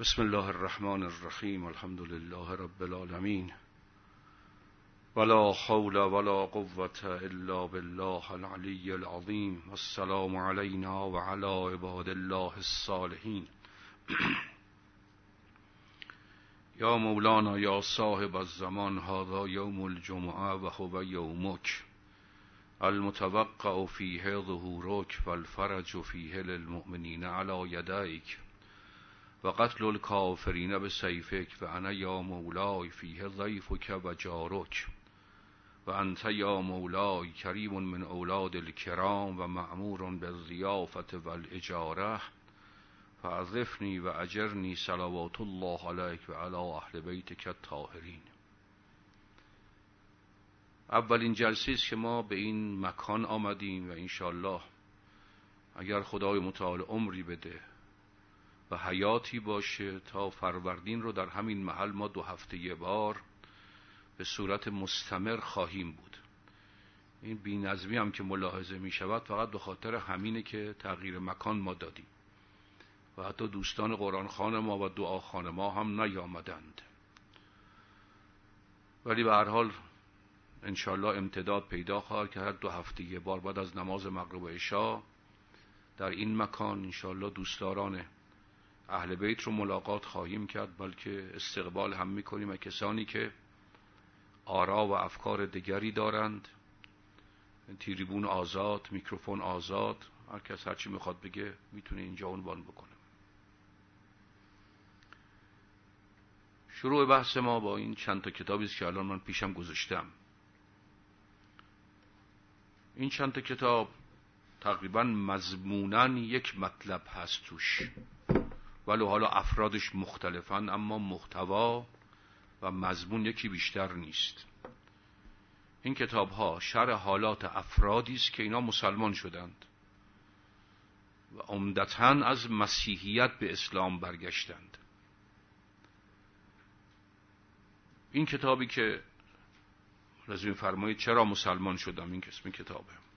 بسم الله الرحمن الرحیم الحمد لله رب العالمین. ولا حول ولا قوة الا بالله العلی العظیم. والسلام علینا وعلى عباد الله الصالحین. یا مولانا یا صاحب الزمان هذا یوم الجمعه و هو یومک. المتوقع فیه ظهورک والفرج فیه للمؤمنین على یدیک. و قتل الکافرین به سیفک و انا یا مولای فیه ضیفک و جارک و انت یا مولای کریم من اولاد الکرام و معمور به الضیافت و الاجاره فعظفنی و اجرنی صلوات الله علیک و علی اهل بیتک الطاهرین. اولین جلسه است که ما به این مکان آمدیم و انشالله اگر خدای متعال عمری بده و حیاتی باشه تا فروردین رو در همین محل ما دو هفته یه بار به صورت مستمر خواهیم بود. این بینظمی هم که ملاحظه می شود فقط به خاطر همینه که تغییر مکان ما دادیم. و حتی دوستان قرآن خان ما و دعا خان ما هم نیامدند. ولی به هر حال انشالله امتداد پیدا خواهد که هر دو هفته یه بار بعد از نماز مغرب و عشا در این مکان. انشالله دوستداران اهل بیت رو ملاقات خواهیم کرد بلکه استقبال هم می‌کنیم. و کسانی که آرا و افکار دیگری دارند تیریبون آزاد میکروفون آزاد هر کس هرچی می‌خواد بگه می‌تونه اینجا عنوان بکنه. شروع بحث ما با این چند تا کتابی است که الان من پیشم گذاشتم. این چند تا کتاب تقریبا مضمونا یک مطلب هست توش. ولو حالا افرادش مختلفن اما محتوا و مضمون یکی بیشتر نیست. این کتاب ها شر حالات افرادی است که اینا مسلمان شدند و عمدتا از مسیحیت به اسلام برگشتند. این کتابی که رزوین فرمایید چرا مسلمان شدم؟ این اسم کتابه.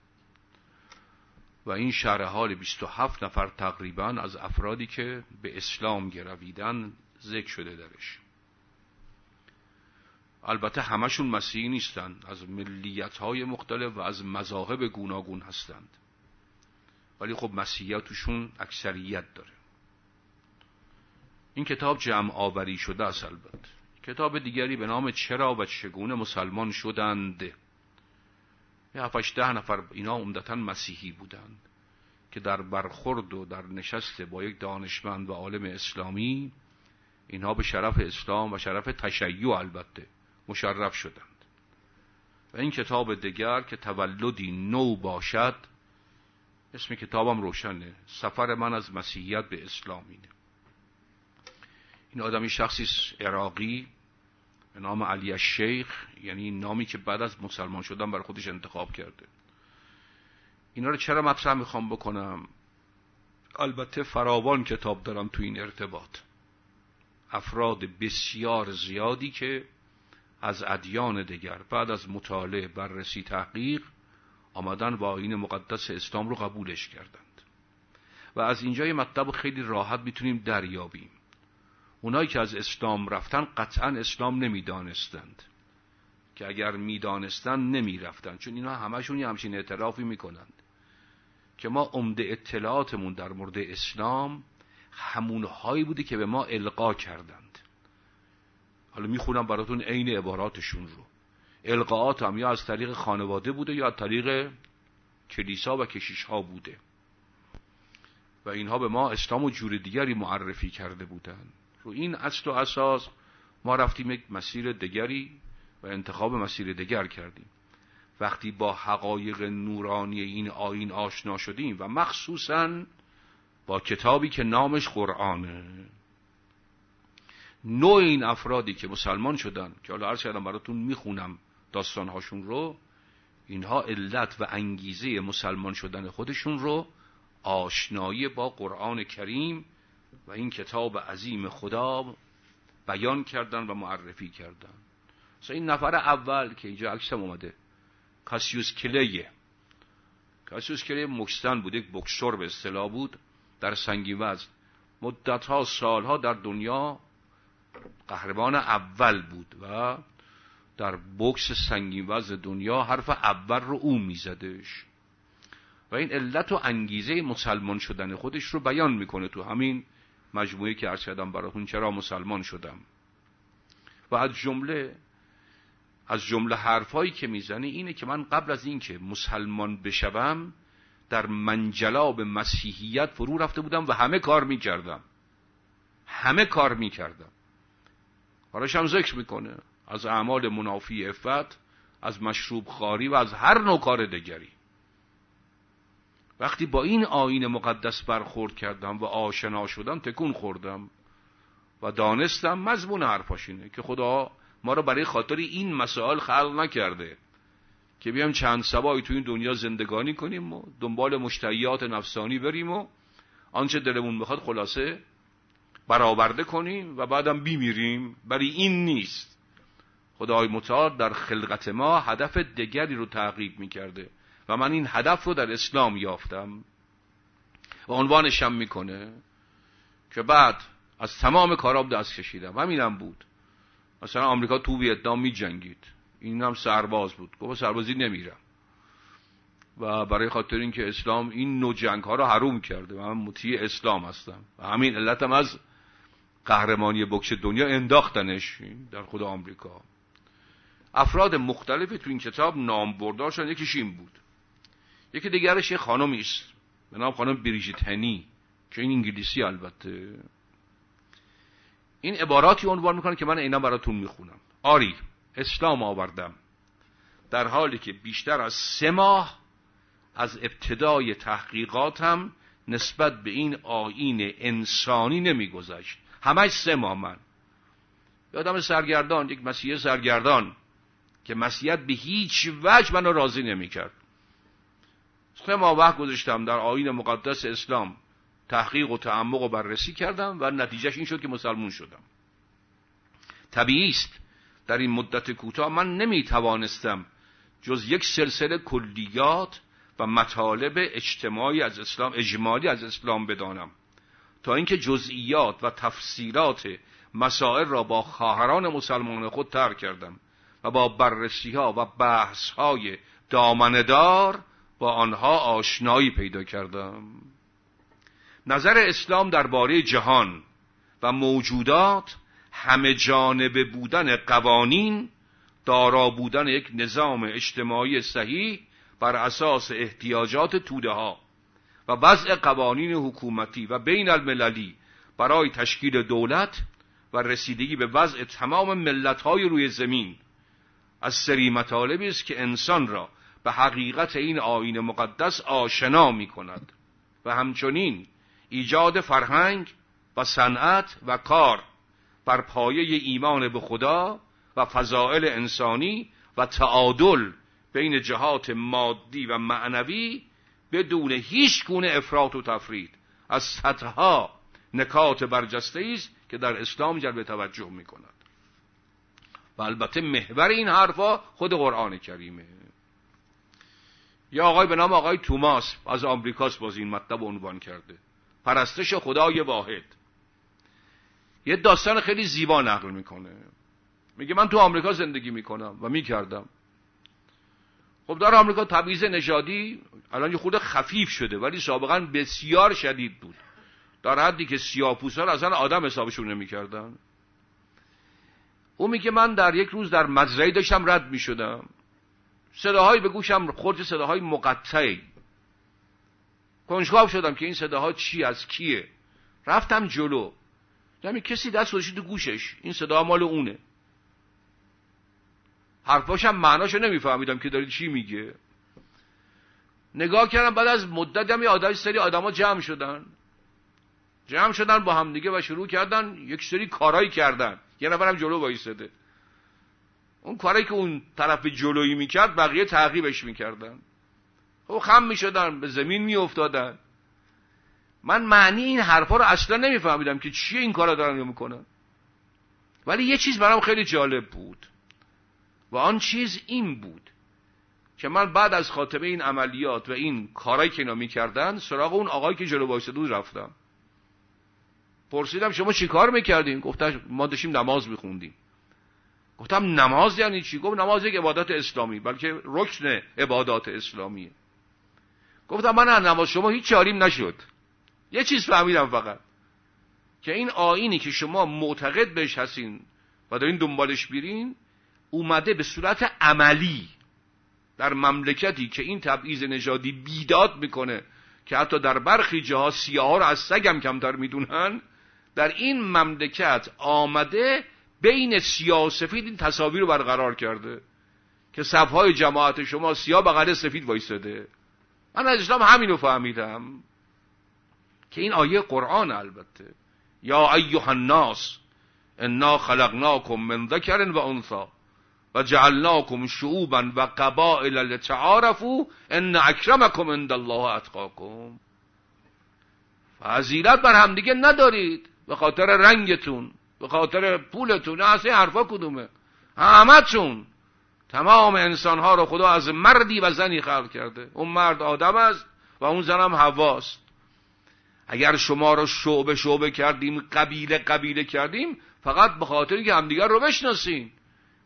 و این شرح حال 27 نفر تقریبا از افرادی که به اسلام گرویدن ذکر شده درش. البته همشون مسیحی نیستن از ملیت های مختلف و از مذاهب گوناگون هستند. ولی خب مسیحیتشون اکثریت داره. این کتاب جمع آوری شده است البته. کتاب دیگری به نام چرا و چگونه مسلمان شدند؟ هفتش ده نفر اینا عمدتا مسیحی بودند که در برخورد و در نشست با یک دانشمند و عالم اسلامی اینها به شرف اسلام و شرف تشیع البته مشرف شدند. و این کتاب دیگر که تولدی نو باشد اسم کتابم روشنه. سفر من از مسیحیت به اسلامینه این آدمی شخصی عراقی به نام علی الشیخ یعنی نامی که بعد از مسلمان شدن برای خودش انتخاب کرده. اینا رو چرا مطرح می‌خوام بکنم؟ البته فراوان کتاب دارم تو این ارتباط. افراد بسیار زیادی که از ادیان دیگر بعد از مطالعه بررسی تحقیق آمدن با آین مقدس اسلام رو قبولش کردند. و از اینجا مطلب خیلی راحت می‌تونیم دریابیم. اونایی که از اسلام رفتن قطعا اسلام نمی‌دانستند. که اگر می‌دانستند نمی‌رفتند چون اینا همشون یه همچین اعترافی می‌کنند. که ما عمده اطلاعاتمون در مورد اسلام همونهایی بوده که به ما القا کردند. حالا می‌خونم براتون عین عباراتشون رو. القاعات هم یا از طریق خانواده بوده یا از طریق کلیسا و کشیش ها بوده. و اینها به ما اسلام و جور دیگری معرفی کرده بودند. رو این اصل و اساس ما رفتیم یک مسیر دیگری و انتخاب مسیر دیگر کردیم. وقتی با حقایق نورانی این آین آشنا شدیم و مخصوصا با کتابی که نامش قرآنه. نوع این افرادی که مسلمان شدن که حالا عرض کردم براتون می‌خونم داستانهاشون رو اینها علت و انگیزه مسلمان شدن خودشون رو آشنایی با قرآن کریم و این کتاب عظیم خدا بیان کردن و معرفی کردن. مثلا این نفر اول که اینجا عکسم اومده کاسیوس کلیه. کاسیوس کلی مکستن بود یک بکسور به اصطلاح بود در سنگی وزن. مدتها سالها در دنیا قهرمان اول بود و در بکس سنگین وز دنیا حرف اول رو او میزدش. و این علت و انگیزه مسلمان شدن خودش رو بیان می‌کنه تو همین مجموعه که عرض کردم براتون چرا مسلمان شدم. و از جمله از جمله حرفهایی که می‌زنه اینه که من قبل از اینکه مسلمان بشوم در منجلاب مسیحیت فرو رفته بودم و همه کار می‌کردم. همه کار می‌کردم. حالاش هم ذکر می‌کنه از اعمال منافی افت از مشروب خاری و از هر نوع کار دیگری وقتی با این آین مقدس برخورد کردم و آشنا شدم تکون خوردم و دانستم مضمون حرفاش اینه که خدا ما رو برای خاطر این مسائل خلق نکرده که بیام چند سبایی تو این دنیا زندگانی کنیم و دنبال مشتهیات نفسانی بریم و آنچه دلمون می‌خواد خلاصه برآورده کنیم و بعدم بیمیریم. برای این نیست. خدای متعال در خلقت ما هدف دیگری رو تعقیب می‌کرده. و من این هدف رو در اسلام یافتم و عنوانشم می‌کنه که بعد از تمام کارام دست کشیدم. همینم بود. مثلا آمریکا تو ویتنام می جنگید این هم سرباز بود. گفت سربازی نمیرم. و برای خاطر اینکه اسلام این نوع جنگ ها رو حروم کرده و من مطیع اسلام هستم. و همین علتم از قهرمانی بکش دنیا انداختنش در خود آمریکا. افراد مختلفی تو این کتاب نام بردار شدن. یکیش این بود. یکی دیگرش یه خانمی است. به نام خانم بریژیت هنی که این انگلیسی البته. این عباراتی عنوان می‌کنه که من اینا براتون می‌خونم. آری اسلام آوردم. در حالی که بیشتر از سه ماه از ابتدای تحقیقاتم نسبت به این آین انسانی نمیگذشت. همش سه ماه من. یادم سرگردان یک مسیح سرگردان که مسیحیت به هیچ وجه منو راضی نمی‌کرد. سه ماه وقت گذاشتم در آین مقدس اسلام تحقیق و تعمق و بررسی کردم و نتیجهش این شد که مسلمون شدم. طبیعی است در این مدت کوتاه من نمی توانستم جز یک سلسله کلیات و مطالب اجتماعی از اسلام اجمالی از اسلام بدانم. تا اینکه جزئیات و تفسیرات مسائل را با خواهران مسلمان خود ترک کردم و با بررسی ها و بحث های دامندار با آنها آشنایی پیدا کردم. نظر اسلام درباره جهان و موجودات همه جانبه بودن قوانین دارا بودن یک نظام اجتماعی صحیح بر اساس احتیاجات توده ها و وضع قوانین حکومتی و بین المللی برای تشکیل دولت و رسیدگی به وضع تمام ملت های روی زمین. از سری مطالبی است که انسان را به حقیقت این آین مقدس آشنا می کند و همچنین ایجاد فرهنگ و صنعت و کار بر پایه ایمان به خدا و فضائل انسانی و تعادل بین جهات مادی و معنوی بدون هیچ گونه افراط و تفرید از صدها نکات برجسته است که در اسلام جلب توجه می کند و البته محور این حرفا خود قرآن کریمه. یا آقای به نام آقای توماس از آمریکاست باز این مطلب عنوان کرده. پرستش خدای واحد. یه داستان خیلی زیبا نقل می‌کنه. میگه من تو آمریکا زندگی می‌کنم و می‌کردم. خب در آمریکا تبعیض نژادی الان یه خود خفیف شده ولی سابقا بسیار شدید بود. در حدی که سیاپوسا اصلا آدم حسابشون نمی‌کردن. او میگه من در یک روز در مزرعه داشتم رد می‌شدم. صداهایی به گوشم خورد صداهای مقطعی. کنجکاو شدم که این صداها چی از کیه؟ رفتم جلو. یعنی کسی دست گذاشته تو گوشش. این صدا مال اونه. حرفاشم معناشو نمیفهمیدم که داری چی میگه. نگاه کردم بعد از مدت هم یه آدم سری آدما جمع شدن. جمع شدن با هم دیگه و شروع کردن یک سری کارایی کردن. یه نفرم جلو وایساده اون کاری که اون طرف جلویی می‌کرد بقیه تعقیبش می‌کردن. خب خم می‌شدن به زمین میافتادن. من معنی این حرفا رو اصلا نمیفهمیدم که چیه این کارا دارن می‌کنن. ولی یه چیز برام خیلی جالب بود. و آن چیز این بود که من بعد از خاتمه این عملیات و این کارایی که اینا می‌کردن سراغ اون آقایی که جلو وایساده رفتم. پرسیدم شما چی کار می‌کردین؟ گفتم ما داشتیم نماز میخوندیم. گفتم نماز یعنی چی؟ گفت نماز یک عبادت اسلامی بلکه رکن عبادات اسلامیه. گفتم من نماز شما هیچ چاریم نشد. یه چیز فهمیدم فقط. که این آینی که شما معتقد بهش هستین و دارین دنبالش بیرین اومده به صورت عملی در مملکتی که این تبعیض نژادی بیداد می‌کنه که حتی در برخی جاها سیاه رو از سگم کمتر می‌دونن در این مملکت آمده بین سیاه و سفید این تصاویر رو برقرار کرده که صفهای جماعت شما سیاه بغل سفید وایستده من از اسلام همینو فهمیدم که این آیه قرآن البته. یا ایها الناس انا خلقناکم من ذکر و انثى و جعلناکم شعوبا و قبائل لتعارفوا ان اکرمکم عند الله اتقاکم. فضیلت بر همدیگه ندارید به خاطر رنگتون. به خاطر پولتون نه اصلا حرفا کدومه؟ همتون تمام انسان ها رو خدا از مردی و زنی خلق کرده. اون مرد آدم است و اون زنم هواست اگر شما رو شعبه شعبه کردیم قبیله قبیله کردیم فقط به خاطر که همدیگر رو بشناسیم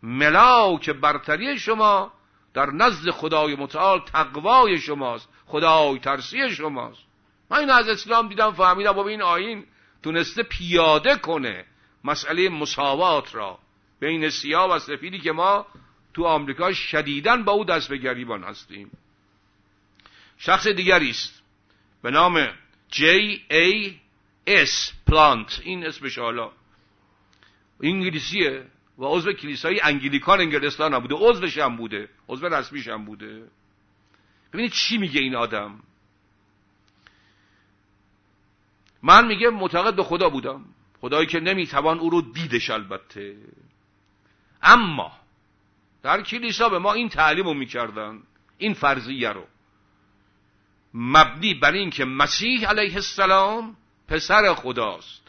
ملاک برتری شما در نزد خدای متعال تقوای شماست. خدای ترسی شماست. من این از اسلام دیدم فهمیدم با این آین تونسته پیاده کنه. مسئله مساوات را بین سیاه و سفیدی که ما تو آمریکا شدیدن با او دست به گریبان هستیم. شخص دیگری است به نام جی ای اس پلانت این اسمش حالا انگلیسیه و عضو کلیسای انگلیکان انگلستان هم بوده. عضوش هم بوده. عضو رسمیش هم بوده. ببینید چی میگه این آدم. من میگه معتقد به خدا بودم. خدایی که نمی‌توان او رو دیدش البته. اما در کلیسا به ما این تعلیم رو می‌کردن این فرضیه رو. مبنی بر این که مسیح علیه السلام پسر خداست.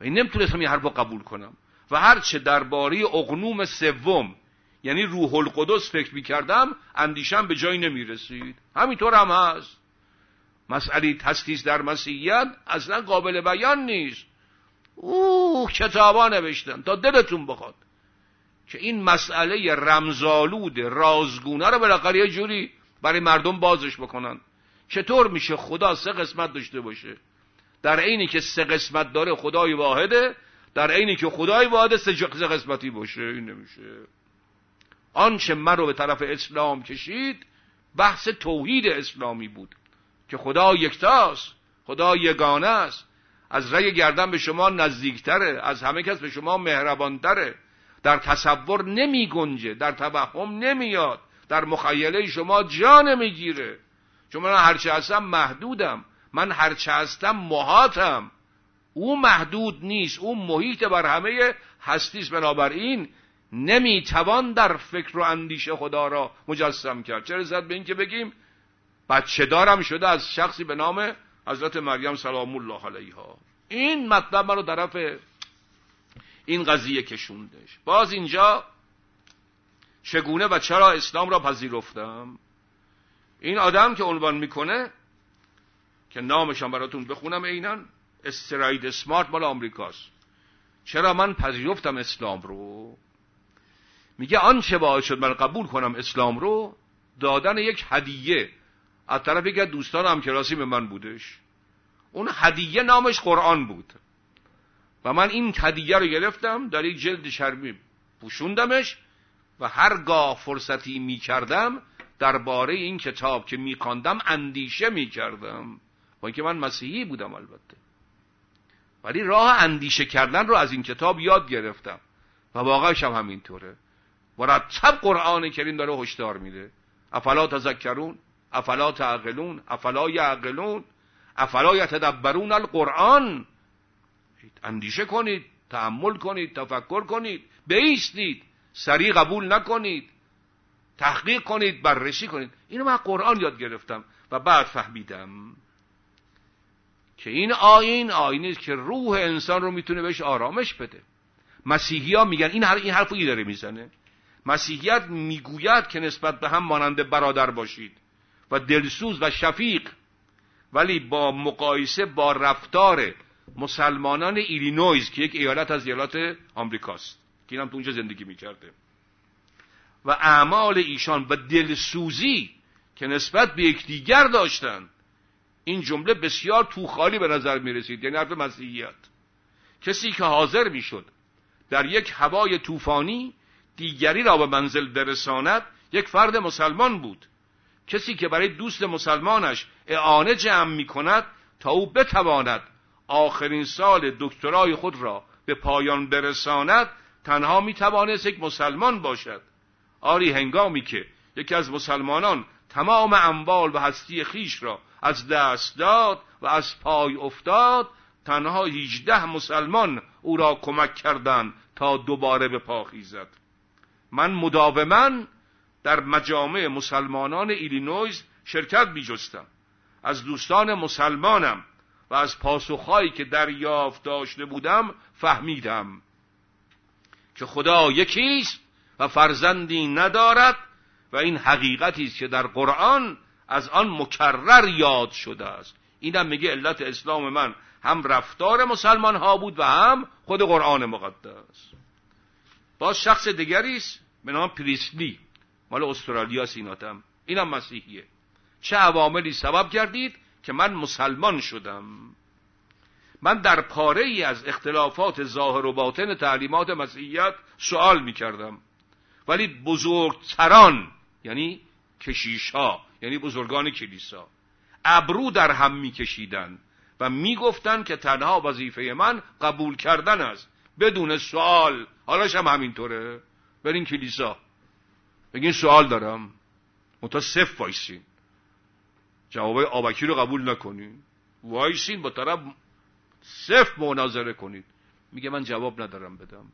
و این نمی‌تونستم این حرف قبول کنم. و هرچه درباره اقنوم سوم یعنی روح القدس فکر می‌کردم اندیشم به جایی نمی‌رسید. همینطور هم هست. مسئله تستیز در مسیحیت اصلا قابل بیان نیست. او کتابا نوشتن تا دلتون بخواد. که این مسئله رمزالود رازگونه رو بالاخره یه جوری برای مردم بازش بکنن. چطور میشه خدا سه قسمت داشته باشه؟ در عینی که سه قسمت داره خدای واحده در عینی که خدای واحده سه قسمتی باشه. این نمیشه. آنچه من رو به طرف اسلام کشید بحث توحید اسلامی بود. که خدا یکتاست خدا یگانه است از رأی گردن به شما نزدیکتره از همه کس به شما مهربانتره. در تصور نمی گنجه در توهم نمیاد در مخیله شما جا نمی‌گیره. چون من هرچه هستم محدودم من هرچه هستم محاتم او محدود نیست او محیط بر همه هستیست. بنابراین نمی‌توان در فکر و اندیشه خدا را مجسم کرد. چرا زد به این که بگیم بچه دارم شده از شخصی به نام حضرت مریم سلام الله علیها. این مطلب من رو طرف این قضیه کشوندش. باز اینجا چگونه و چرا اسلام را پذیرفتم؟ این آدم که عنوان می‌کنه که نامشان براتون بخونم عینا استراید سمارت مال آمریکاست. چرا من پذیرفتم اسلام رو؟ میگه آنچه باعث شد من قبول کنم اسلام رو دادن یک هدیه از طرف یک دوستان همکلاسی به من بودش. اون هدیه نامش قرآن بود. و من این هدیه رو گرفتم در یک جلد چرمی پوشوندمش و هرگاه فرصتی می‌کردم درباره این کتاب که میخواندم اندیشه می‌کردم. با اینکه من مسیحی بودم البته. ولی راه اندیشه کردن رو از این کتاب یاد گرفتم. و واقعش هم همینطوره. مرتب قرآن کریم داره هشدار میده. افلا تذکرون؟ افلا تعقلون افلا یعقلون افلا یتدبرون القرآن. اندیشه کنید تحمل کنید تفکر کنید بیستید سریع قبول نکنید تحقیق کنید بررسی کنید. اینو من قرآن یاد گرفتم و بعد فهمیدم که این آین آینی که روح انسان رو می‌تونه بهش آرامش بده. مسیحی ها میگن این, این حرف داره می‌زنه. مسیحیت می‌گوید که نسبت به هم مانند برادر باشید. و دلسوز و شفیق ولی با مقایسه با رفتار مسلمانان ایلینویز که یک ایالت از ایالات آمریکاست که اینم تو اونجا زندگی می‌کرده. و اعمال ایشان و دلسوزی که نسبت به یکدیگر داشتند این جمله بسیار توخالی به نظر می رسید یعنی حرف مسیحیت. کسی که حاضر می‌شد در یک هوای طوفانی دیگری را به منزل برساند یک فرد مسلمان بود. کسی که برای دوست مسلمانش اعانه جمع می کند تا او بتواند آخرین سال دکترای خود را به پایان برساند تنها می توانست یک مسلمان باشد. آری هنگامی که یکی از مسلمانان تمام اموال و هستی خیش را از دست داد و از پای افتاد تنها 18 مسلمان او را کمک کردند تا دوباره به پا خیزد. من مداوما در مجامع مسلمانان ایلینویز شرکت می جستم از دوستان مسلمانم و از پاسخهایی که دریافت داشته بودم فهمیدم که خدا یکیست و فرزندی ندارد و این حقیقتی است که در قرآن از آن مکرر یاد شده است. اینم میگه علت اسلام من. هم رفتار مسلمان ها بود و هم خود قرآن مقدس. باز شخص دیگری است به نام پریسلی. مال استرالیا سیناتم اینم مسیحیه. چه عواملی سبب کردید که من مسلمان شدم؟ من در پاره ای از اختلافات ظاهر و باطن تعلیمات مسیحیت سوال می کردم ولی بزرگتران یعنی کشیش ها یعنی بزرگان کلیسا ابرو در هم میکشیدند و می‌گفتند که تنها وظیفه من قبول کردن است. بدون سوال. حالاش هم همینطوره. برین کلیسا. بگین سوال دارم. منتها صف وایسین. جواب آبکی رو قبول نکنین. وایسین با طرف صف مناظره کنید میگه من جواب ندارم بدم.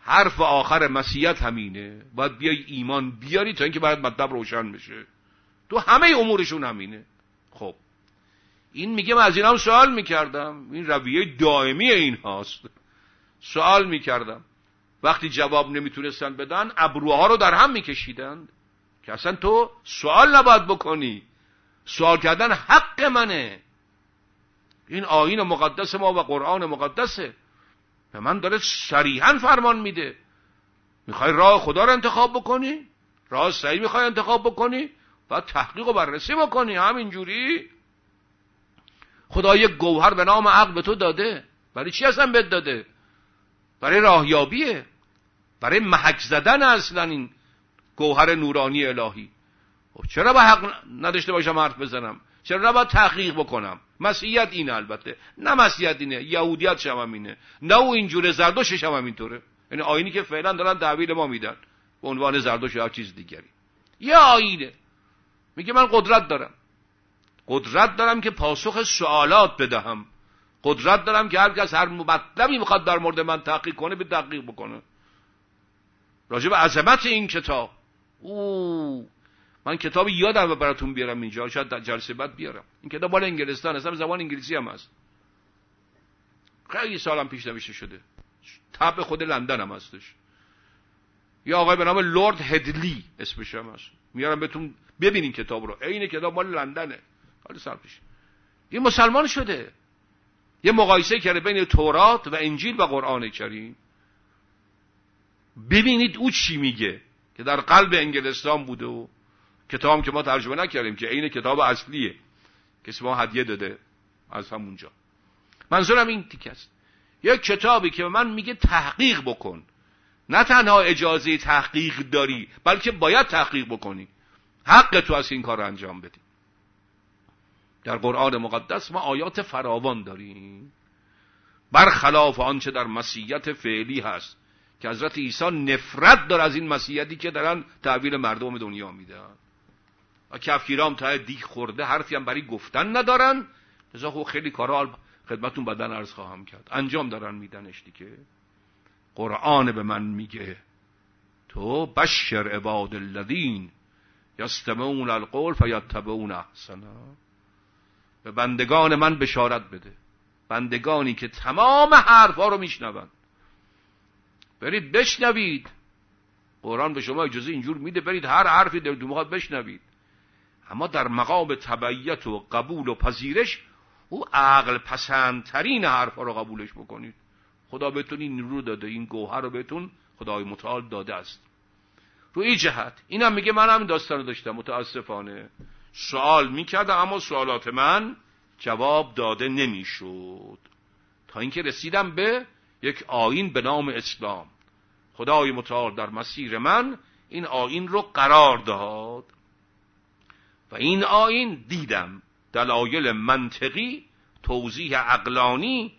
حرف آخر مسیحیت همینه. باید بیای ایمان بیاری تا اینکه باید مطلب روشن بشه. تو همه امورشون همینه. خب. این میگه من از این هم سوال می‌کردم. این رویه دائمی این هاست. سوال می‌کردم. وقتی جواب نمی‌تونستن بدن ابروها رو در هم میکشیدند که اصلا تو سوال نباید بکنی. سوال کردن حق منه. این آین مقدس ما و قرآن مقدسه. به من داره صریحا فرمان میده. می‌خوای راه خدا رو انتخاب بکنی؟ راه صحیح می‌خوای انتخاب بکنی؟ باید تحقیق و بررسی بکنی. همینجوری. خدا یک گوهر به نام عقل به تو داده. برای چی اصلا بد داده؟ برای راهیابیه. برای محک زدن اصلا این گوهر نورانی الهی. خب چرا با حق نداشته باشم حرف بزنم؟ چرا نباید تحقیق بکنم؟ مسیحیت اینه البته. نه مسیحیت اینه یهودیت هم اینه. نه او اینجوره زردوشش هم اینطوره یعنی آینی که فعلا دارن تحویل ما میدن. به عنوان زردوش یا چیز دیگری. یه آینه. میگه من قدرت دارم. قدرت دارم که پاسخ سوالات بدهم. قدرت دارم که هر کس هر مطلبی می‌خواد در مورد من تحقیق کنه به تحقیق بکنه. راجع به عظمت این کتاب. او من کتابی یادم براتون بیارم اینجا. شاید در جلسه بعد بیارم. این کتاب مال انگلستان اصلا زبان انگلیسی هم هست. خیلی سالم پیش نوشته شده. تب خود لندن هم هستش. یا آقای به نام لورد هدلی اسمش هم هست. میارم بهتون ببینین کتاب رو. عین کتاب مال لندنه. حالا سال پیش. این مسلمان شده. یه مقایسه کرده بین تورات و انجیل و قرآن کریم. ببینید او چی میگه که در قلب انگلستان بوده و کتاب که ما ترجمه نکردیم که عین کتاب اصلیه کسی ما هدیه داده از همونجا. منظورم این تیک است. یک کتابی که من میگه تحقیق بکن. نه تنها اجازه تحقیق داری بلکه باید تحقیق بکنی. حق تو از این کار انجام بدی. در قرآن مقدس ما آیات فراوان داریم. برخلاف آنچه در مسیحیت فعلی هست. که حضرت عیسی نفرت داره از این مسیحیتی که دارن تحویل مردم دنیا میدن. و کفگیرام تا دیگ خورده حرفی هم برای گفتن ندارن. لذا خب خیلی کارا خدمتون بدن عرض خواهم کرد. انجام دارن میدنش دیگه. قرآن به من میگه تو بشر عباد الذین یستمعون القول فیتبعون احسنا به بندگان من بشارت بده. بندگانی که تمام حرفها رو میشنوند برید بشنوید. قرآن به شما اجازه اینجور میده برید هر حرفی در دو بشنوید. اما در مقام تبعیت و قبول و پذیرش او عقل پسندترین حرفا رو قبولش بکنید. خدا بهتون این رو داده این گوهر رو بهتون خدای متعال داده است. رو این جهت اینم میگه من هم داستان رو داشتم متاسفانه. سوال می‌کردم اما سوالات من جواب داده نمی‌شد. تا اینکه رسیدم به یک آین به نام اسلام. خدای متعال در مسیر من این آین رو قرار داد. و این آین دیدم دلایل منطقی توضیح عقلانی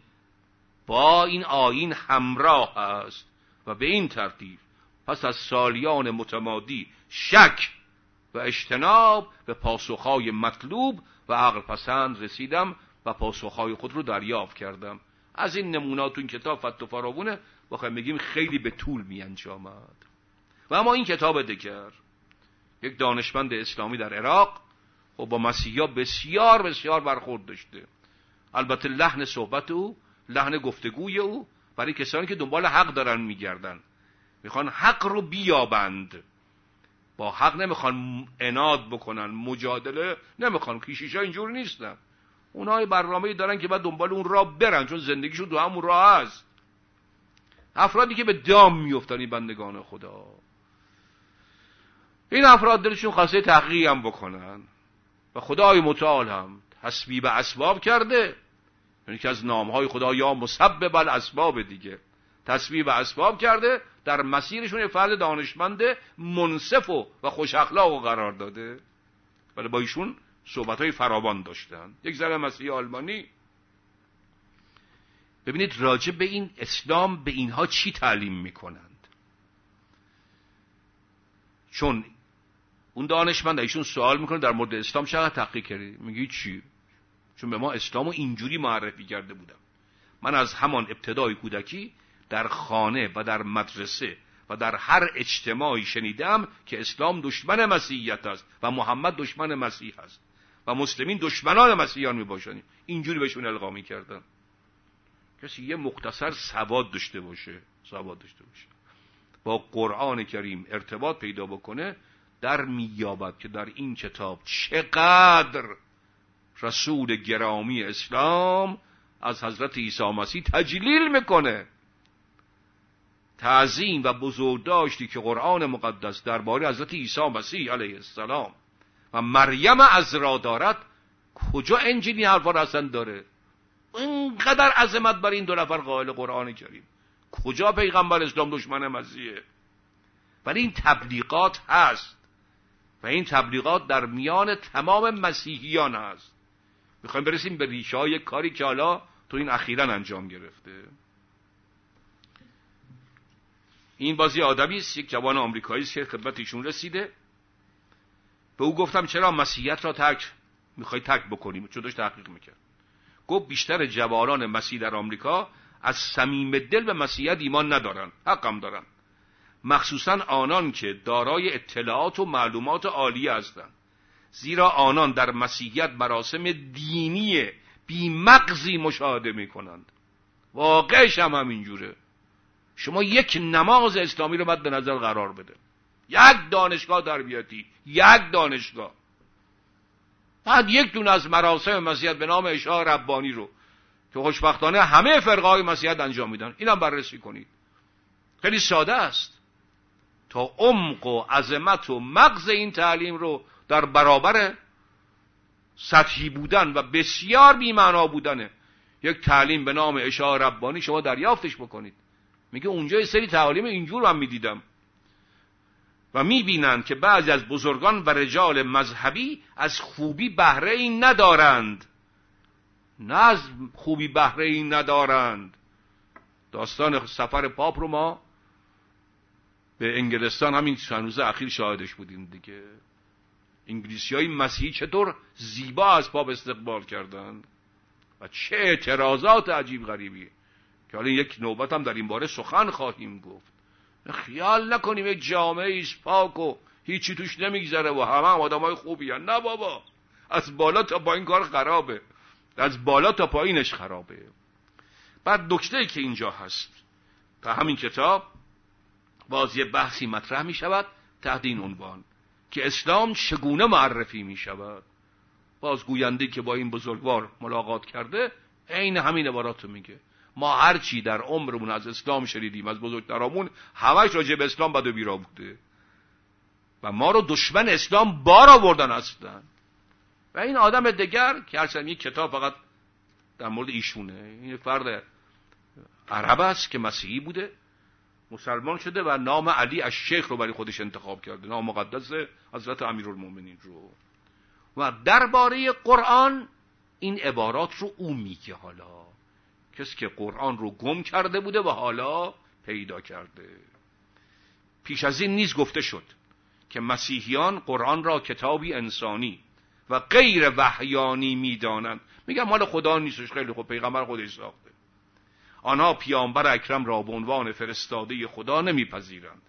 با این آین همراه است و به این ترتیب پس از سالیان متمادی شک و اجتناب به پاسخهای مطلوب و عقل پسند رسیدم و پاسخهای خود رو دریافت کردم. از این نمونات تو این کتاب فت و فراوونه بخوایم بگیم خیلی به طول می انجامد و اما این کتاب دگر یک دانشمند اسلامی در عراق و با مسیحا بسیار بسیار برخورد داشته. البته لحن صحبت او لحن گفتگوی او برای کسانی که دنبال حق دارن میگردن. می‌خوان حق رو بیابند. با حق نمی‌خوان اناد بکنن. مجادله نمی‌خوان. کشیشا اینجور نیستن. اونها برنامه دارن که بعد دنبال اون راه برن چون زندگیشون دو همون راه هست افرادی که به دام میفتن این بندگان خدا. این افراد دلشون خواسته تحقیقی هم بکنن. و خدای متعال هم حسبی به اسباب کرده. یعنی که از نامهای خدا یا مسبب الاسباب دیگه. به اسباب کرده در مسیرشون یه فرد دانشمند منصف و, و خوش اخلاق و قرار داده. ولی با ایشون صحبت های فراوان داشتن. یک زن مسیحی آلمانی. ببینید راجع به این اسلام به اینها چی تعلیم می‌کنند؟ چون اون دانشمند ایشون سوال می‌کنه در مورد اسلام چقدر تحقیق کردی؟ میگی چی؟ چون به ما اسلام رو اینجوری معرفی کرده بودم. من از همان ابتدای کودکی در خانه و در مدرسه و در هر اجتماعی شنیدم که اسلام دشمن مسیحیت است و محمد دشمن مسیح است و مسلمین دشمنان مسیحیان می اینجوری بهشون القا می‌کردن. کسی یه مختصر سواد داشته باشه سواد داشته باشه. با قرآن کریم ارتباط پیدا بکنه در مییابد که در این کتاب چقدر رسول گرامی اسلام از حضرت عیسی مسیح تجلیل می‌کنه. تعظیم و بزرگداشتی که قرآن مقدس درباره حضرت عیسی مسیح علیه السلام مریم از را دارد کجا انجیلی حرفا را اصلا داره؟ اینقدر عظمت بر این دو نفر قائل قرآن کریم. کجا پیغمبر اسلام دشمن مسیحه؟ ولی این تبلیغات هست. و این تبلیغات در میان تمام مسیحیان هست. می‌خوایم برسیم به ریشه های کاری که حالا تو این اخیرا انجام گرفته. این بازی آدمی است یک جوان آمریکایی است که خدمت ایشون رسیده. به او گفتم چرا مسیحیت را ترک می‌خوای ترک بکنیم چون داشت تحقیق می‌کرد. گفت بیشتر جوانان مسیح در آمریکا از صمیم دل به مسیحیت ایمان ندارن حقم دارن. مخصوصا آنان که دارای اطلاعات و معلومات عالی هستند. زیرا آنان در مسیحیت مراسم دینی بیمغزی مشاهده می‌کنند. واقعش هم همینجوره. شما یک نماز اسلامی رو باید نظر قرار بده. یک دانشگاه تربیتی یک دانشگاه. بعد یک دونه از مراسم مسیحیت به نام اشاع ربانی رو که خوشبختانه همه فرقه های مسیحیت انجام میدن. اینم بررسی کنید. خیلی ساده است. تا عمق و عظمت و مغز این تعلیم رو در برابر سطحی بودن و بسیار بیمعنا بودن یک تعلیم به نام اشاع ربانی شما دریافتش بکنید. میگه اونجا یه سری تعالیم اینجور هم می‌دیدم. و می‌بینند که بعضی از بزرگان و رجال مذهبی از خوبی بهره این ندارند. نه از خوبی بهره این ندارند. داستان سفر پاپ رو ما به انگلستان همین چند روز اخیر شاهدش بودیم دیگه. انگلیسی های مسیحی چطور زیبا از پاپ استقبال کردند و چه اعتراضات عجیب غریبی. که حالا یک نوبت هم در این باره سخن خواهیم گفت. خیال نکنیم یک جامعه ایست پاک و هیچی توش نمیگذره و همه هم آدم های خوبی هن. نه بابا. از بالا تا پایین کار خرابه. از بالا تا پایینش خرابه. بعد نکته که اینجا هست. تا همین کتاب باز یه بحثی مطرح می شود تحت این عنوان. که اسلام چگونه معرفی می شود بازگوینده که با این بزرگوار ملاقات کرده عین همین عبارات میگه. ما هرچی در عمرمون از اسلام شنیدیم از بزرگترامون همش راجع به اسلام بد و بیرا بوده. و ما رو دشمن اسلام بار آوردن هستن. و این آدم دیگر که هرچند یک کتاب فقط در مورد ایشونه این فرد عرب است که مسیحی بوده مسلمان شده و نام علی از شیخ رو برای خودش انتخاب کرده نام مقدس حضرت امیرالمومنین رو. و درباره قرآن این عبارات رو او میگه حالا. کسی که قرآن رو گم کرده بوده و حالا پیدا کرده. پیش از این نیز گفته شد که مسیحیان قرآن را کتابی انسانی و غیر وحیانی می‌دانند. میگم مال خدا نیستش خیلی خوب پیغمبر خودش ساخته. آنها پیامبر اکرم را به عنوان فرستاده خدا نمیپذیرند.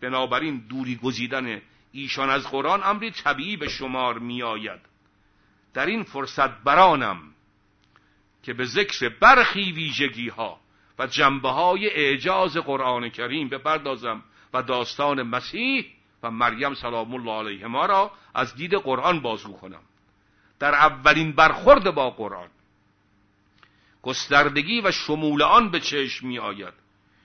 بنابراین دوری گزیدن ایشان از قرآن امری طبیعی به شمار میآید. در این فرصت برانم که به ذکر برخی ویژگی ها و جنبه های اعجاز قرآن کریم بپردازم و داستان مسیح و مریم سلام الله علیهما را از دید قرآن بازگو کنم در اولین برخورد با قرآن گستردگی و شمول آن به چشم می آید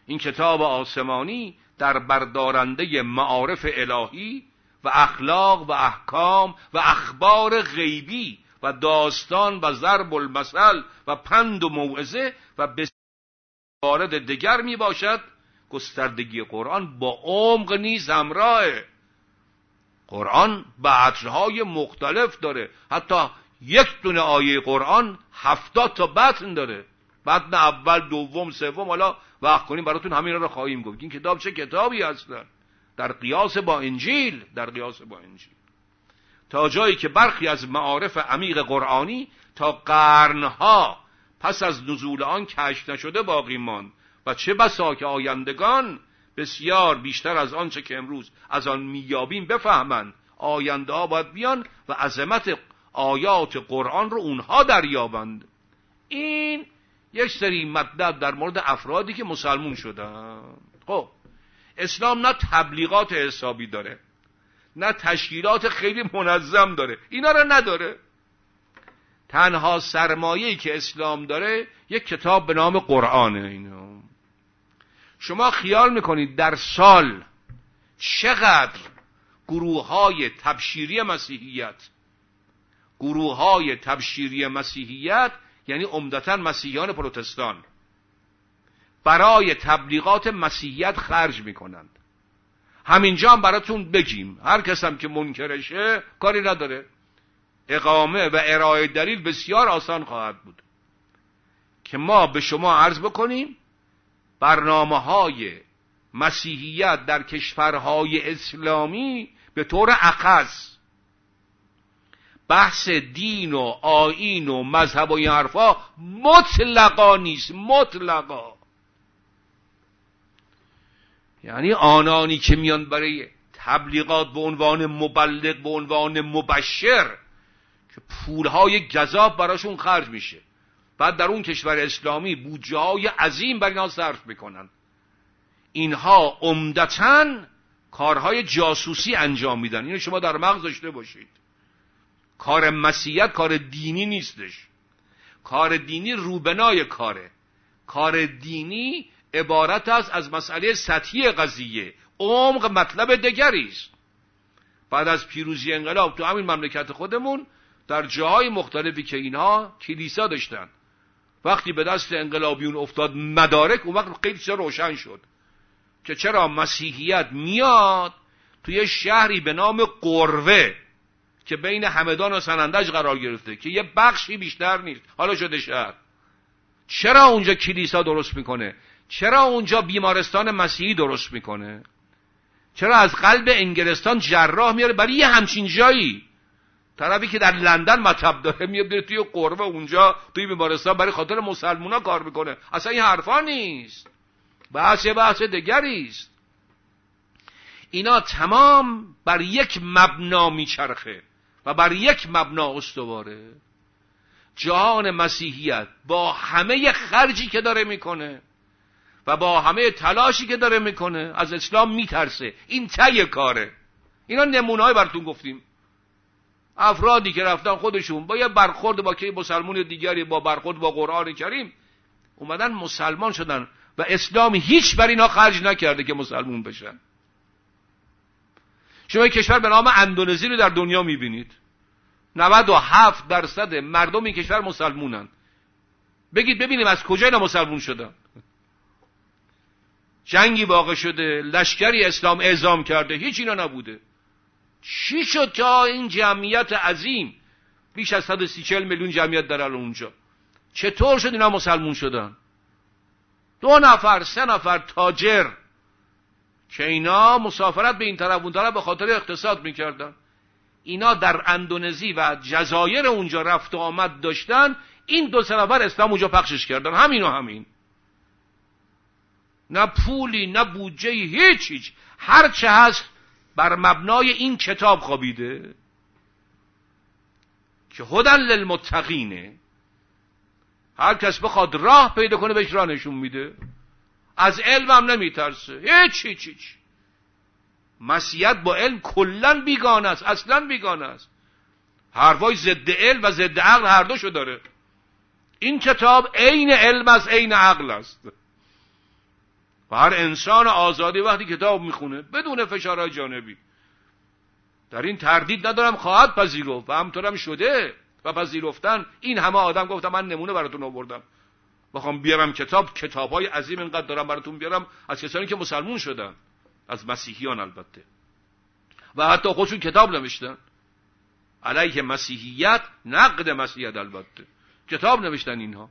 این کتاب آسمانی در بردارنده معارف الهی و اخلاق و احکام و اخبار غیبی و داستان و ضرب المثل و پند و موعظه و وارد دیگر می باشد. گستردگی قرآن با عمق نیز همراه قرآن بعطرهای مختلف داره. حتی یک دونه آیه قرآن هفتاد تا بطن داره. بطن اول دوم سوم حالا وقت کنیم براتون همین رو خواهیم گفت. این کتاب چه کتابی هستن؟ در قیاس با انجیل در قیاس با انجیل. تا جایی که برخی از معارف عمیق قرآنی تا قرنها پس از نزول آن کشف نشده باقی ماند. و چه بسا که آیندگان بسیار بیشتر از آنچه که امروز از آن میابیم بفهمند. آینده ها باید بیان و عظمت آیات قرآن رو اونها دریابند. این یک سری مطلب در مورد افرادی که مسلمون شدن خب اسلام نه تبلیغات حسابی داره. نه تشکیلات خیلی منظم داره. اینا رو نداره. تنها سرمایه‌ای که اسلام داره یک کتاب به نام قرآنه اینو. شما خیال می‌کنید در سال چقدر گروه های تبشیری مسیحیت گروه های تبشیری مسیحیت یعنی عمدتا مسیحیان پروتستان برای تبلیغات مسیحیت خرج می‌کنند. همینجا هم براتون بگیم. هر کس هم که منکرشه کاری نداره. اقامه و ارائه دلیل بسیار آسان خواهد بود. که ما به شما عرض بکنیم برنامه های مسیحیت در کشورهای اسلامی به طور اخص بحث دین و آین و مذهب و این حرفا مطلقا نیست مطلقا. یعنی آنانی که میان برای تبلیغات به عنوان مبلغ به عنوان مبشر که پولهای گذاب براشون خرج میشه. بعد در اون کشور اسلامی بودجه های عظیم بر اینها صرف می‌کنن. اینها عمدتا کارهای جاسوسی انجام میدن. اینو شما در مغز داشته باشید. کار مسیحیت کار دینی نیستش. کار دینی روبنای کاره. کار دینی عبارت است از مسئله سطحی قضیه. عمق مطلب دیگری است. بعد از پیروزی انقلاب تو همین مملکت خودمون در جاهای مختلفی که اینها کلیسا داشتن. وقتی به دست انقلابیون افتاد مدارک اون وقت خیلی روشن شد؟ که چرا مسیحیت میاد توی شهری به نام قروه که بین همدان و سنندج قرار گرفته که یه بخشی بیشتر نیست حالا شده شهر. چرا اونجا کلیسا درست می‌کنه؟ چرا اونجا بیمارستان مسیحی درست می‌کنه؟ چرا از قلب انگلستان جراح میاره برای یه همچین جایی. طرفی که در لندن مطب داره میاد توی قربه اونجا توی بیمارستان برای خاطر مسلمونا کار می‌کنه. اصلا این حرفا نیست. بحث بحث دیگری است. اینا تمام بر یک مبنا میچرخه و بر یک مبنا استواره. جهان مسیحیت با همه خرجی که داره می‌کنه. و با همه تلاشی که داره می‌کنه از اسلام میترسه. این تی کاره. اینا نمونه های براتون گفتیم. افرادی که رفتن خودشون با یه برخورد با که مسلمون دیگری با برخورد با قرآن کریم اومدن مسلمان شدن و اسلام هیچ بر اینا خرج نکرده که مسلمون بشن. شما کشور به نام اندونزی رو در دنیا می‌بینید. 97 درصد مردم این کشور مسلمونن. بگید ببینیم از کجا اینا مسلمون شدن. جنگی واقع شده لشکری اسلام اعزام کرده هیچ اینا نبوده. چی شد تا این جمعیت عظیم؟ بیش از 130 میلیون جمعیت در اونجا. چطور شد اینا مسلمون شدن؟ دو نفر سه نفر تاجر که اینا مسافرت به این طرف اون طرف به خاطر اقتصاد می‌کردن. اینا در اندونزی و جزایر اونجا رفت و آمد داشتن این دو سه نفر اسلام اونجا پخشش کردن. همین و همین. نه پولی نه بودجه هیچ هیچ. هر چه هست بر مبنای این کتاب خوابیده که هدن للمتقینه هر کس بخواد راه پیدا کنه بهش راه نشون میده. از علم هم نمیترسه. هیچ هیچ هیچ. مسیحیت با علم کلا بیگانه است اصلا بیگانه است. حرفای ضد علم و ضد عقل هر دوشو داره. این کتاب عین علم است عین عقل است. و هر انسان آزادی وقتی کتاب می‌خونه بدون فشارهای جانبی. در این تردید ندارم خواهد پذیرفت و همطورم شده و پذیرفتن. این همه آدم گفتم من نمونه براتون آوردم. بخوام بیارم کتاب کتاب های عظیم اینقدر دارم براتون بیارم از کسانی که مسلمون شدن. از مسیحیان البته. و حتی خودشون کتاب نوشتن. علیه مسیحیت نقد مسیحیت البته. کتاب نوشتن اینها.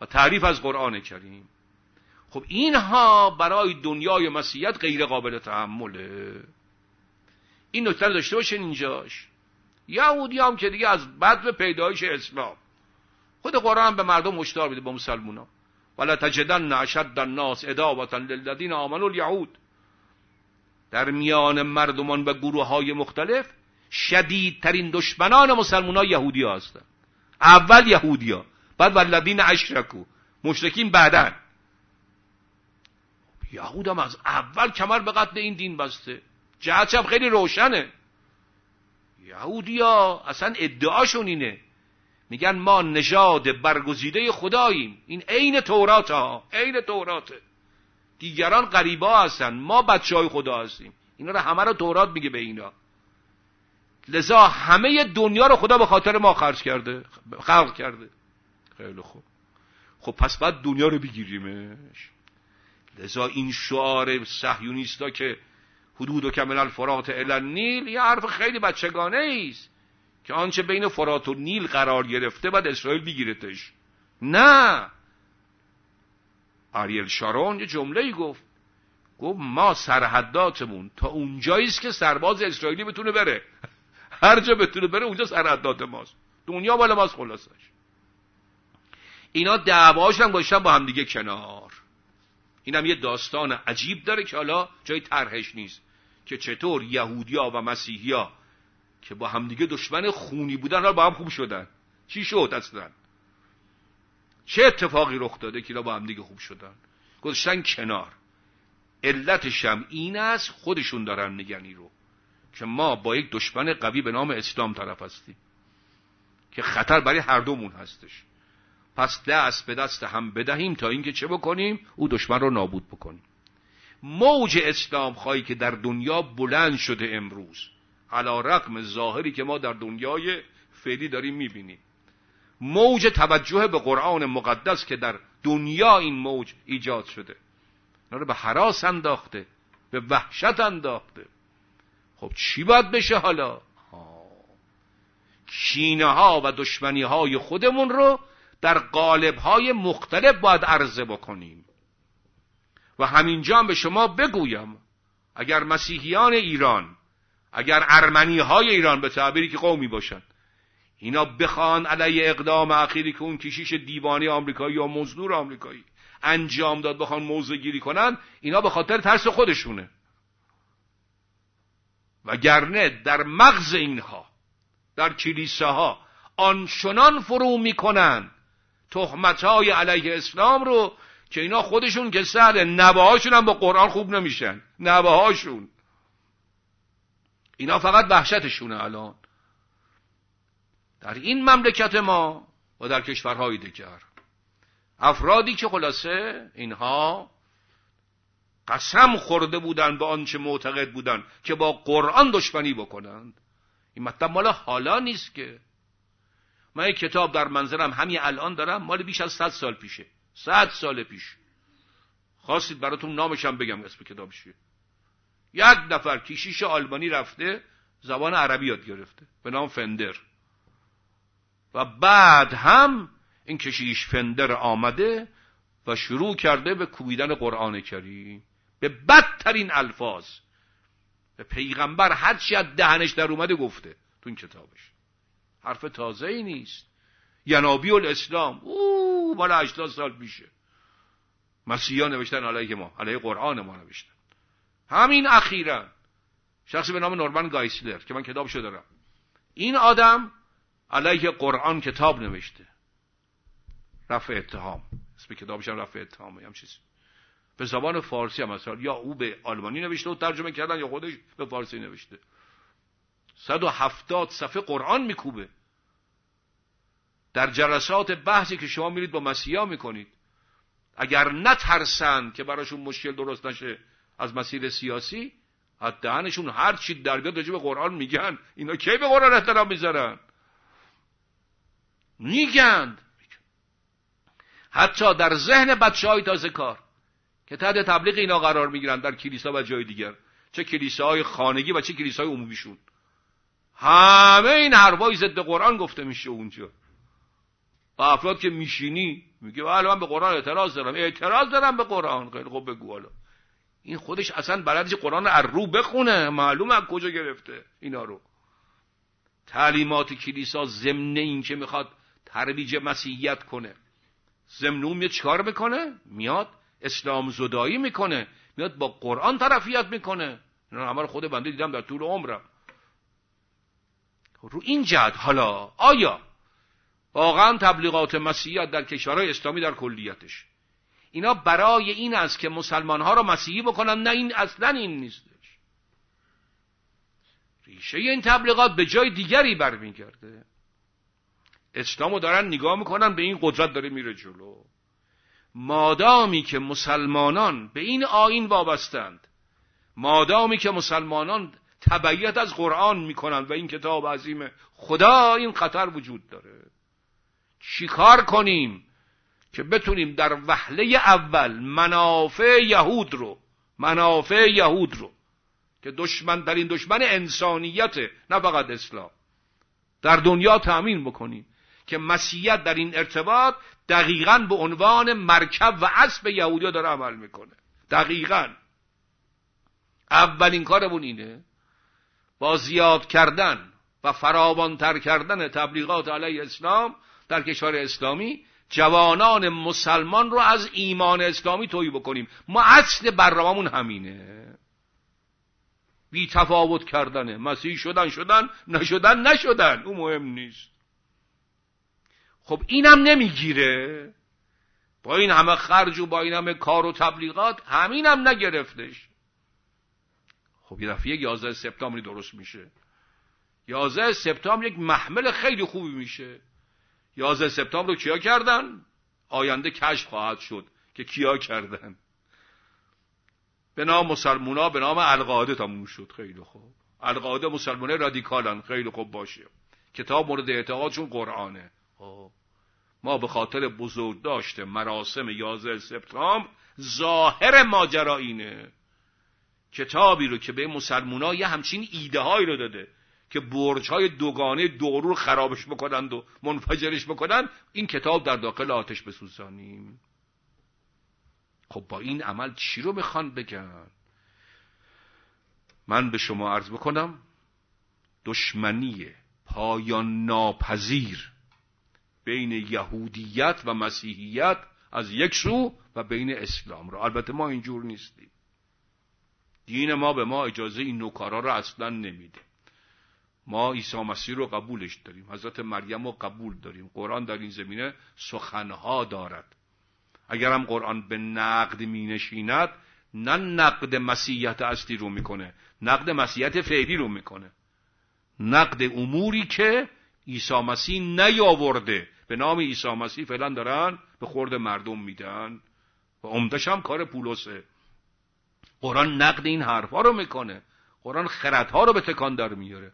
و تعریف از قرآن کریم. خب اینها برای دنیای مسیحیت غیر قابل تحمله. این نکته داشته باشین اینجاش. یهودی هم که دیگه از بد پیدایش اسلام. خود قرآن به مردم مشتار میده با مسلمونا. ولا تجدن اشد الناس ادابتا للذین آمنوا الیهود. در میان مردمان و گروه های مختلف شدیدترین دشمنان مسلمان ها یهودی ها هستن. اول یهودی ها بعد والذین اشرکو مشرکین بعدن. یهود از اول کمر به قتل این دین بسته. جهتش هم خیلی روشنه. یهودی ها اصلا ادعاشون اینه. میگن ما نژاد برگزیده خداییم. این عین تورات ها عین توراته دیگران غریبا هستن. ما بچه های خدا هستیم. اینا رو همه رو تورات میگه به اینا. لذا همه دنیا رو خدا به خاطر ما خرج کرده خلق کرده. خیلی خوب. خب پس بعد دنیا رو بگیریمش. لذا این شعار صهیونیستا که حدود و کمل الفرات نیل یه حرف خیلی بچگانه است که آنچه بین فرات و نیل قرار گرفته بعد اسرائیل بگیرتش. نه. آریل شارون یه جمله گفت. گفت ما سرحداتمون تا اونجایی است که سرباز اسرائیلی بتونه بره. هر جا بتونه بره اونجا سرحدات ماست. دنیا بالا ماست خلاصش. اینا دعواش هم گذاشتن با همدیگه کنار. اینم یه داستان عجیب داره که حالا جای طرحش نیست. که چطور یهودیا و مسیحیا که با همدیگه دشمن خونی بودن حالا با هم خوب شدن. چی شد اصلا؟ چه اتفاقی رخ داده که با هم دیگه خوب شدن؟ گذاشتن کنار. علتش هم این است خودشون دارن میگن رو. که ما با یک دشمن قوی به نام اسلام طرف هستیم. که خطر برای هر دومون هستش. پس دست به دست هم بدهیم تا اینکه چه بکنیم؟ او دشمن رو نابود بکنیم. موج اسلام خواهی که در دنیا بلند شده امروز علا رقم ظاهری که ما در دنیای فعلی داریم می‌بینیم. موج توجه به قرآن مقدس که در دنیا این موج ایجاد شده. رو به حراس انداخته به وحشت انداخته. خب چی باید بشه حالا؟ کینه ها و دشمنی های خودمون رو در قالب های مختلف باید عرضه بکنیم. و همینجا هم به شما بگویم اگر مسیحیان ایران اگر ارمنی های ایران به تعبیری که قومی باشند اینا بخوان علیه اقدام اخیری که اون کشیش دیوانی آمریکایی یا مزدور آمریکایی انجام داد بخوان موضع گیری کنن اینا به خاطر ترس خودشونه. و گرنه در مغز اینها در کلیساها آنچنان فرو می‌کنن تهمت های علیه اسلام رو که اینا خودشون که سهل نباهاشون هم با قرآن خوب نمیشن. نباهاشون اینا فقط وحشتشونه الان. در این مملکت ما و در کشورهای دیگر. افرادی که خلاصه اینها قسم خورده بودند به آنچه معتقد بودند که با قرآن دشمنی بکنند. این مطلب مال حالا نیست که من یک کتاب در منظرم همین الان دارم مال بیش از صد سال پیشه. صد سال پیش. خواستید براتون نامشم بگم اسم کتابش. یک نفر کشیش آلمانی رفته زبان عربی یاد گرفته به نام فندر. و بعد هم این کشیش فندر آمده و شروع کرده به کوبیدن قرآن کریم. به بدترین الفاظ. به پیغمبر هرچی از دهنش در اومده گفته تو این کتابش. حرف تازه ای نیست. ینابی الاسلام. او بالا 80 سال پیشه. مسیحا نوشتن علیه ما علیه قرآن ما نوشتن. همین اخیرا. شخصی به نام نورمن گایسلر که من کتابشو دارم. این آدم علیه قرآن کتاب نوشته. رفع اتهام. اسم کتابش هم رفع اتهام هم چیزی. به زبان فارسی هم مثلا یا او به آلمانی نوشته و ترجمه کردن یا خودش به فارسی نوشته. 170 صفحه قرآن میکوبه. در جلسات بحثی که شما میرید با مسیحا می‌کنید اگر نترسن که براشون مشکل درست نشه از مسیر سیاسی از دهنشون هر چی در بیاد به قرآن میگن. اینا کی به قرآن احترام می‌ذارن؟ میگن. حتی در ذهن بچه های تازه کار که تحت تبلیغ اینا قرار می‌گیرن در کلیسا و جای دیگر. چه کلیساهای خانگی و چه کلیساهای عمومیشون. همه این حرفای ضد قرآن گفته میشه اونجا. با افراد که میشینی میگه بله من به قرآن اعتراض دارم. اعتراض دارم به قرآن. خیلی خوب بگو حالا. این خودش اصلا بلدش قرآن از رو بخونه. معلوم از کجا گرفته اینا رو. تعلیمات کلیسا ضمن این که می‌خواد ترویج مسیحیت کنه. ضمن اون میاد چیکار می‌کنه؟ میاد اسلام زدایی می‌کنه. میاد با قرآن طرفیت می‌کنه. اینا همه خود بنده دیدم در طول عمرم. رو این جهت حالا آیا واقعا تبلیغات مسیحیت در کشورهای اسلامی در کلیتش؟ اینا برای این است که مسلمان ها را مسیحی بکنن نه این اصلا این نیستش. ریشه این تبلیغات به جای دیگری برمیگرده. اسلامو دارن نگاه می‌کنن به این قدرت داره میره جلو. مادامی که مسلمانان به این آین وابستند مادامی که مسلمانان تبعیت از قرآن می‌کنند و این کتاب عظیم خدا این خطر وجود داره. چیکار کنیم که بتونیم در وحله اول منافع یهود رو منافع یهود رو که دشمن در این دشمن انسانیت نه فقط اسلام در دنیا تأمین بکنیم که مسیحیت در این ارتباط دقیقا به عنوان مرکب و اسب یهودیا داره عمل می‌کنه. دقیقا. اولین کارمون اینه با زیاد کردن و فراوانتر کردن تبلیغات علیه اسلام در کشور اسلامی جوانان مسلمان رو از ایمان اسلامی توی بکنیم. ما اصل برنامه‌مون همینه. بی تفاوت کردنه مسیح شدن شدن نشدن نشدن. اون مهم نیست. خب اینم نمی‌گیره. با این همه خرج و با این همه کار و تبلیغات همینم نگرفتش. خب یه دفعه 11 سپتامبری درست میشه. 11 سپتامبر یک محمل خیلی خوبی میشه. 11 سپتامبر رو کیا کردن؟ آینده کشف خواهد شد که کیا کردن. به نام مسلمونا به نام القاعده تموم شد خیلی خوب. القاعده مسلمانه رادیکالن خیلی خوب باشه. کتاب مورد اعتقادشون قرآنه. خب. ما به خاطر بزرگ داشته مراسم 11 سپتامبر ظاهر ماجرا اینه. کتابی رو که به مسلمونا یه همچین ایده هایی رو داده که برج های دوگانه دورو رو خرابش بکنند و منفجرش بکنن این کتاب در داخل آتش بسوزانیم. خب با این عمل چی رو می‌خوان بگن؟ من به شما عرض بکنم دشمنی پایان ناپذیر بین یهودیت و مسیحیت از یک سو و بین اسلام را البته ما اینجور نیستیم. دین ما به ما اجازه این نوکارا را اصلا نمیده. ما عیسی مسیح رو قبولش داریم حضرت مریم رو قبول داریم. قرآن در این زمینه سخنها دارد. اگر هم قرآن به نقد می نشیند نه نقد مسیحیت اصلی رو می‌کنه نقد مسیحیت فعلی رو می‌کنه. نقد اموری که عیسی مسیح نیاورده. به نام عیسی مسیح فعلا دارن به خورد مردم میدن. و عمدش هم کار پولوسه قرآن نقد این حرفها رو می‌کنه. قرآن خردها رو به تکان در میاره.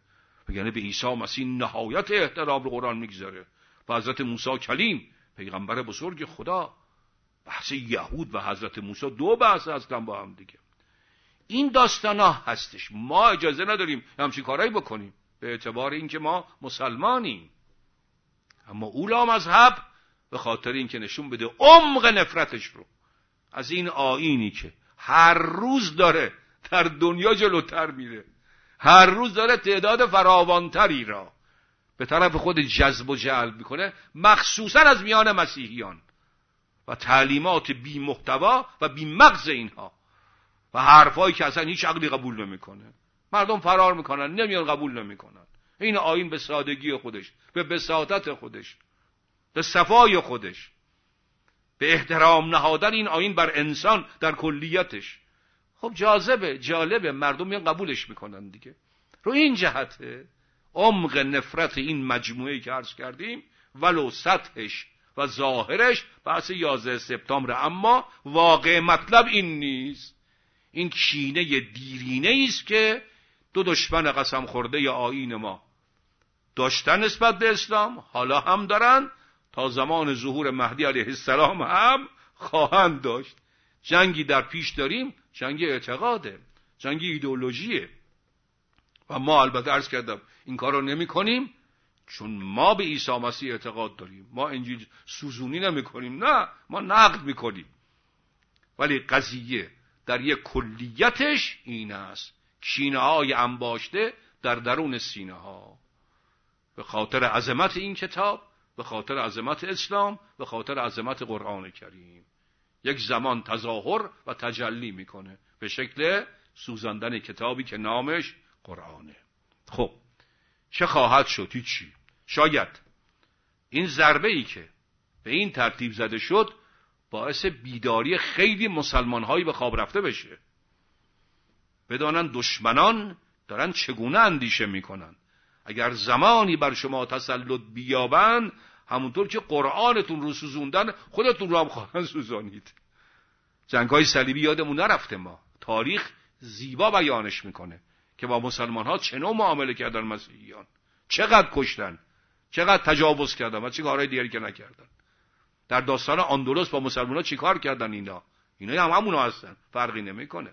یعنی به عیسی مسیح نهایت احترام رو قرآن می‌گذاره. و حضرت موسی کلیم پیغمبر بزرگ خدا. بحث یهود و حضرت موسی دو بحث هستن با هم دیگه. این داستان هستش. ما اجازه نداریم همچین کارهایی بکنیم. به اعتبار اینکه ما مسلمانیم. اما اولا مذهب به خاطر اینکه نشون بده عمق نفرتش رو. از این آینی که هر روز داره در دنیا جلوتر میره. هر روز داره تعداد فراوانتری را به طرف خود جذب و جلب می‌کنه مخصوصا از میان مسیحیان و تعلیمات بی محتوا و بی مغز اینها و حرفایی که اصلا هیچ عقلی قبول نمی‌کنه. مردم فرار می‌کنن نمیان قبول نمی‌کنن. این آین به سادگی خودش به بساطت خودش به صفای خودش. به احترام نهادن این آین بر انسان در کلیتش. خب جاذبه جالبه مردم میان قبولش می‌کنن دیگه. رو این جهته عمق نفرت این مجموعه که عرض کردیم ولو سطحش و ظاهرش بحث 11 سپتامبر. اما واقع مطلب این نیست. این کینه دیرینه است که دو دشمن قسم خورده یا آین ما داشتن نسبت به اسلام حالا هم دارن تا زمان ظهور مهدی علیه السلام هم خواهند داشت. جنگی در پیش داریم جنگ اعتقاده جنگ ایدئولوژیه. و ما البته عرض کردم این کار رو نمی کنیم چون ما به عیسی مسیح اعتقاد داریم. ما انجیل سوزونی نمی کنیم. نه ما نقد می کنیم. ولی قضیه در یک کلیتش این است. کینه های انباشته در درون سینه ها به خاطر عظمت این کتاب به خاطر عظمت اسلام به خاطر عظمت قرآن کریم. یک زمان تظاهر و تجلی می‌کنه به شکل سوزاندن کتابی که نامش قرآنه. خب چه خواهد شد؟ هیچی. شاید این ضربه ای که به این ترتیب زده شد باعث بیداری خیلی مسلمان به خواب رفته بشه. بدانند دشمنان دارن چگونه اندیشه می‌کنن. اگر زمانی بر شما تسلط بیابند همونطور که قرآنتون رو سوزوندن خودتون رو هم خواهند سوزانید. جنگ های صلیبی یادمون نرفته ما. تاریخ زیبا بیانش می‌کنه که با مسلمان ها چه نوع معامله کردن مسیحیان؟ چقدر کشتن؟ چقدر تجاوز کردن؟ و چه کارهای دیگری که نکردن؟ در داستان آندولوس با مسلمان ها چیکار کردن اینا؟ اینا هم همونا هستن. فرقی نمی‌کنه.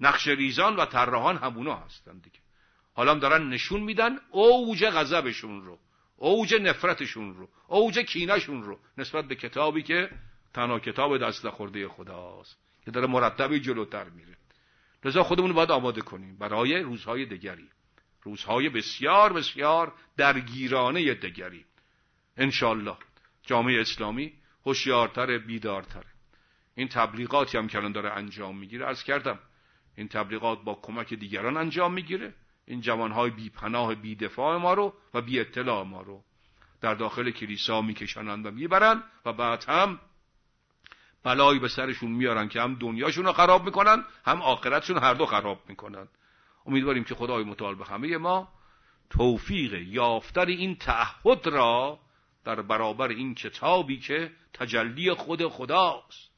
نقش ریزان و طراحان همونا هستن دیگه. حالا دارن نشون میدن اوج غضبشون رو اوج نفرتشون رو اوج کینهشون رو نسبت به کتابی که تنها کتاب دست خورده خداست که داره مرتبی جلوتر میره. لذا خودمون باید آماده کنیم برای روزهای دگری روزهای بسیار بسیار درگیرانه دگری. انشالله جامعه اسلامی هوشیارتر بیدارتر. این تبلیغاتی هم که الان داره انجام می‌گیره از کردم این تبلیغات با کمک دیگران انجام می‌گیره. این جوانهای بی پناه بی دفاع ما رو و بی اطلاع ما رو در داخل کلیسا میکشنند و می‌برند و بعد هم بلایی به سرشون میارن که هم دنیاشون رو خراب می‌کنن هم آخرتشون هر دو خراب می‌کنن. امیدواریم که خدای متعال به همه ما توفیق یافتن این تعهد را در برابر این کتابی که تجلی خود خداست.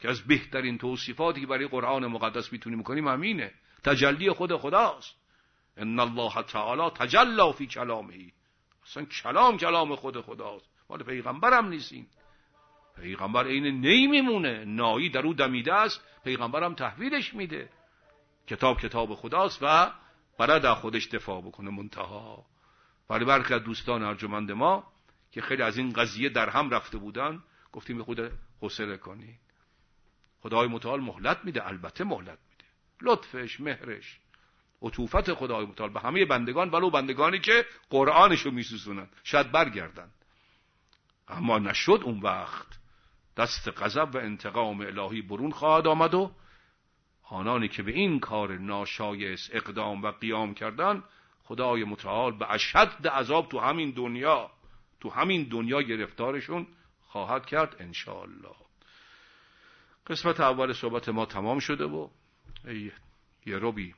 که از بهترین توصیفاتی برای قرآن مقدس می‌تونیم کنیم همینه تجلی خود خداست. ان الله تعالی تجلا فی کلامه اصلا کلام کلام خود خداست. مال پیغمبرم نیستین. پیغمبر عین نی میمونه نایی در او دمیده است. پیغمبرم تحویلش میده. کتاب کتاب خداست و برای در خودش دفاع بکنه منتها. برای برخی از دوستان ارجمند ما که خیلی از این قضیه در هم رفته بودن گفتیم به خود حوصله کنید خدای متعال مهلت میده. البته مهلت. لطفش مهرش. عطوفت خدای متعال به همه بندگان ولو بندگانی که قرآنشو میسوزونن. شاید برگردن. اما نشد اون وقت. دست غضب و انتقام الهی برون خواهد آمد و آنانی که به این کار ناشایست اقدام و قیام کردن خدای متعال به اشد عذاب تو همین دنیا تو همین دنیا گرفتارشون خواهد کرد انشاءالله. قسمت اول صحبت ما تمام شده و یه روبی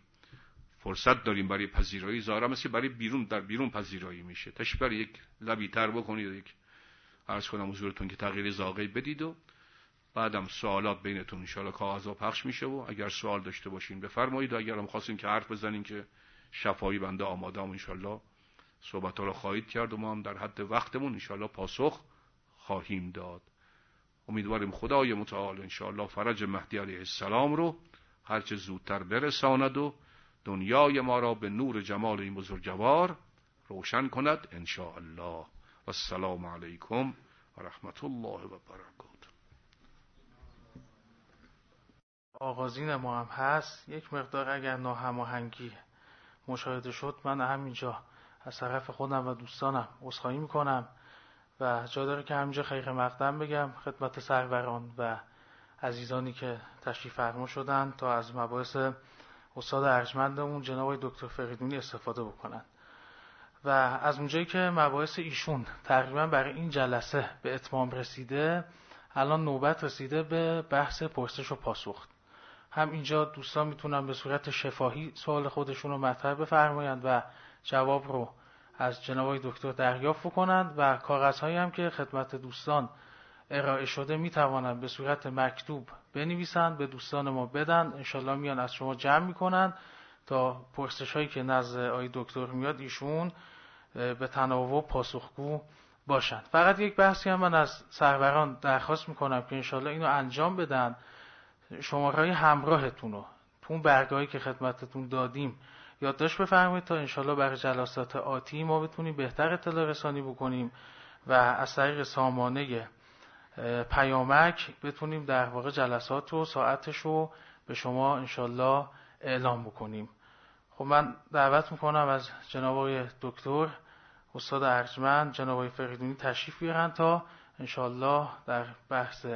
فرصت داریم برای پذیرایی. ظاهرا مثل برای بیرون در بیرون پذیرایی میشه. تشبر یک لبی تر بکنید یک عرض کنم حضورتون که تغییر زاغی بدید و بعدم سوالات بینتون انشاءالله کاغذا پخش میشه و اگر سوال داشته باشین بفرمایید و اگر هم خواستین که حرف بزنین که شفایی بنده آماده هم انشاءالله صحبت ها رو خواهید کرد و ما هم در حد وقتمون انشاءالله پاسخ خواهیم داد. امیدواریم خدای متعال انشاءالله فرج مهدی علیه السلام رو هرچه زودتر برساند و دنیای ما را به نور جمال این بزرگوار روشن کند انشاءالله. و السلام علیکم و رحمت الله و برکاته آغازین ما هم هست. یک مقدار اگر ناهماهنگی مشاهده شد من همینجا از طرف خودم و دوستانم عذرخواهی می‌کنم و جا داره که همینجا خیر مقدم بگم. خدمت سروران و عزیزانی که تشریف فرما شدن تا از مباحث استاد ارجمندمون جناب دکتر فریدونی استفاده بکنن و از اونجایی که مباحث ایشون تقریبا برای این جلسه به اتمام رسیده الان نوبت رسیده به بحث پرسش و پاسخ. هم اینجا دوستان می‌تونن به صورت شفاهی سوال خودشون رو مطرح بفرمایند و جواب رو از جناب دکتر دریافت کنند و کاغذهایی هم که خدمت دوستان ارائه شده می‌توانند به صورت مکتوب بنویسند به دوستان ما بدن. انشالله میان از شما جمع می‌کنند تا پرسش هایی که نزد آی دکتر میاد ایشون به تناوب پاسخگو باشند فقط یک بحثی هم من از سروران درخواست می‌کنم که انشالله اینو انجام بدن. شماره همراهتون رو تو اون برگاهی که خدمتتون دادیم یادداشت بفرمایید تا انشالله برای جلسات آتی ما بتونیم بهتر اطلاع رسانی بکنیم و از طریق سامانه پیامک بتونیم در واقع جلسات و ساعتش رو به شما انشالله اعلام بکنیم. خب من دعوت می‌کنم از جناب دکتر استاد ارجمند جناب فریدونی تشریف بیارن تا انشالله در بحث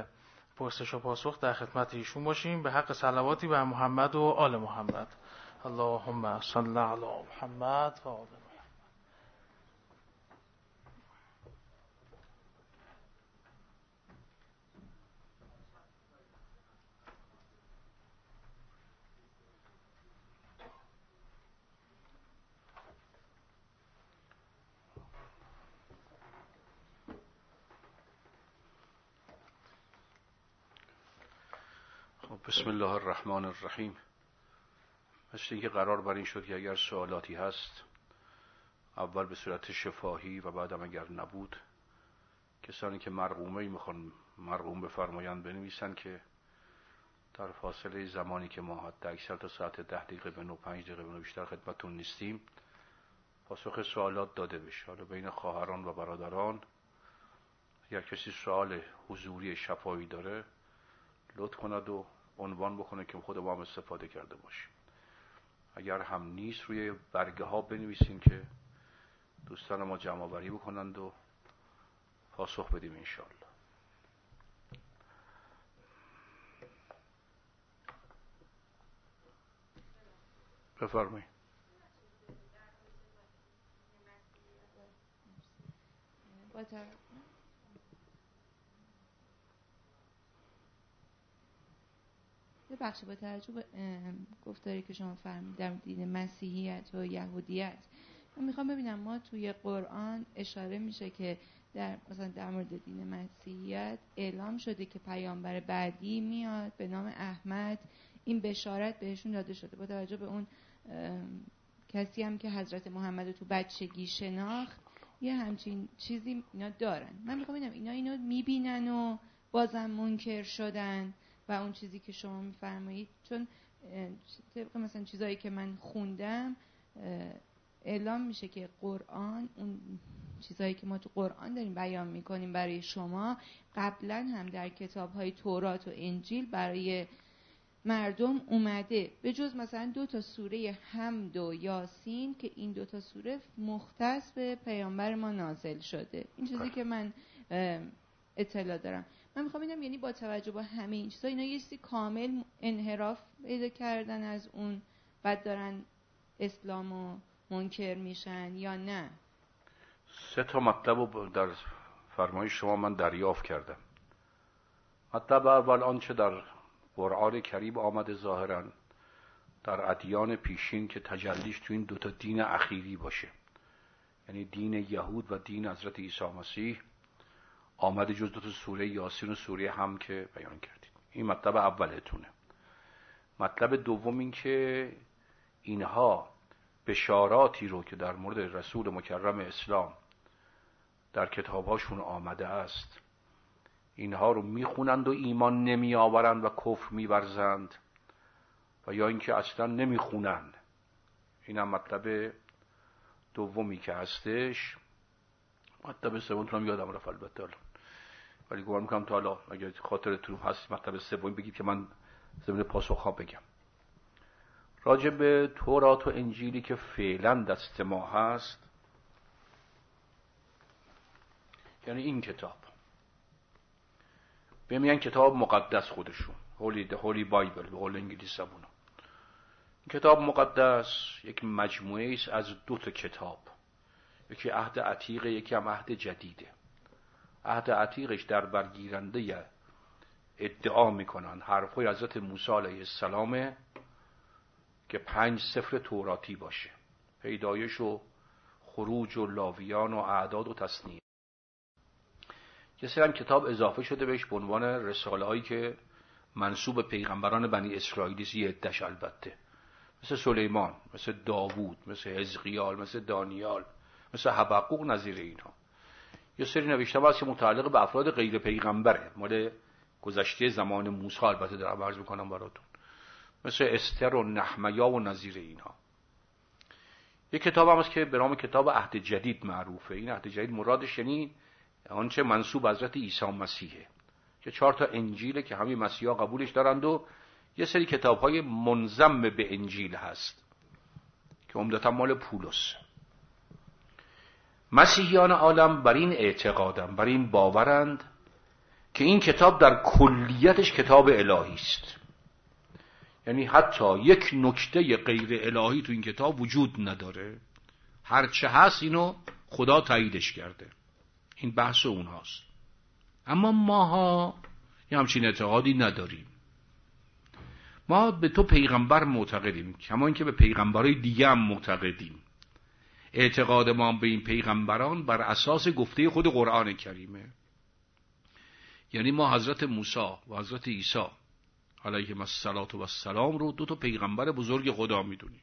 پرسش و پاسخ در خدمت ایشون باشیم. به حق صلواتی بر محمد و آل محمد. اللهم صل علی محمد و آل بسم الله الرحمن الرحیم. مثل اینکه قرار بر این شد که اگر سوالاتی هست اول به صورت شفاهی و بعدم اگر نبود کسانی که مرقومه می‌خوان مرقوم بفرمایند بنویسن که در فاصله زمانی که ما حتی اکثر تا ساعت ده دقیقه به نو پنج دقیقه به بیشتر خدمتون نیستیم پاسخ سوالات داده بشه. حالا بین خواهران و برادران اگر کسی سوال حضوری شفایی داره لطف کند و عنوان بکنه که خود ما هم استفاده کرده باشیم. اگر هم نیست روی برگه ها بنویسیم که دوستان ما جمع بری بکنند و پاسخ بدیم انشاءالله. بفرمایید. بخش با توجه به گفتاری که شما فرمودید در دین مسیحیت و یهودیت من می‌خوام ببینم ما توی قرآن اشاره میشه که در مثلا در مورد دین مسیحیت اعلام شده که پیامبر بعدی میاد به نام احمد. این بشارت بهشون داده شده. با توجه به اون کسی هم که حضرت محمد تو بچگی شناخت یه همچین چیزی اینا دارن. من می‌خوام ببینم اینا اینو می‌بینن و بازم منکر شدن. و اون چیزی که شما میفرمایید چون طبق مثلا چیزایی که من خوندم اعلام میشه که قرآن اون چیزایی که ما تو قرآن داریم بیان می‌کنیم برای شما قبلا هم در کتاب های تورات و انجیل برای مردم اومده. به جز مثلا دو تا سوره حمد و یاسین که این دو تا سوره مختص به پیامبر ما نازل شده. این چیزی که من اطلاع دارم. من می‌خوام ببینم یعنی با توجه به همه این چیزا اینا یه کامل انحراف پیدا کردن از اون بعد دارن اسلامو منکر میشن یا نه؟ سه تا مطلب در فرمایش شما من دریافت کردم. مطلب اول آنچه در قرآن کریم آمده ظاهرا در ادیان پیشین که تجلیش تو این دوتا دین اخیری باشه. یعنی دین یهود و دین حضرت عیسی مسیح. آمده جز دو سوره یاسین و سوره هم که بیان کردید این مطلب اولتونه. مطلب دوم این که اینها بشاراتی رو که در مورد رسول مکرم اسلام در کتابهاشون آمده است اینها رو می‌خونند و ایمان نمی آورند و کفر میورزند و یا اینکه اصلا نمی‌خونند. این هم مطلب دومی که هستش. مطلب سومتون یادم رفت البته. ولی گمان می‌کنم تا حالا اگر خاطرتون هست مطلب سومی بگید که من زمین پاسخ ها بگم. راجع به تورات و انجیلی که فعلا دست ما هست یعنی این کتاب. به کتاب مقدس خودشون. هولی هولی بایبل به قول انگلیسی این کتاب مقدس یک مجموعه است از دو تا کتاب. یکی عهد عتیقه یکی هم عهد جدیده. عهد عتیقش در برگیرنده ادعا می‌کنن حرفهای حضرت موسی علیه السلام که پنج سفر توراتی باشه. پیدایش و خروج و لاویان و اعداد و تصنیه یه هم کتاب اضافه شده بهش به عنوان رساله هایی که منصوب پیغمبران بنی اسرائیلی یه عدش البته. مثل سلیمان مثل داوود مثل حزقیال مثل دانیال مثل حبقوق نظیر اینها یه سری نوشته هست که متعلق به افراد غیر پیغمبره. مال گذشته زمان موسی البته در عرض می‌کنم براتون. مثل استر و نحمیا و نظیر اینها یه کتاب هم هست که به نام کتاب عهد جدید معروفه. این عهد جدید مرادش یعنی آنچه منصوب حضرت عیسی مسیحه. که چهار تا انجیله که همین مسیحا قبولش دارند و یه سری کتاب های منظم به انجیل هست. که عمدتا مال پولس. مسیحیان عالم بر این اعتقادم بر این باورند که این کتاب در کلیتش کتاب الهی است. یعنی حتی یک نکته غیر الهی تو این کتاب وجود نداره. هرچه هست اینو خدا تاییدش کرده. این بحث اونهاست. اما ماها یه همچین اعتقادی نداریم. ما به تو پیغمبر معتقدیم کما اینکه به پیغمبرای دیگه هم معتقدیم. اعتقاد ما به این پیغمبران بر اساس گفته خود قرآن کریمه. یعنی ما حضرت موسی و حضرت عیسی علیهم السلام و السلام رو دو تا پیغمبر بزرگ خدا می‌دونیم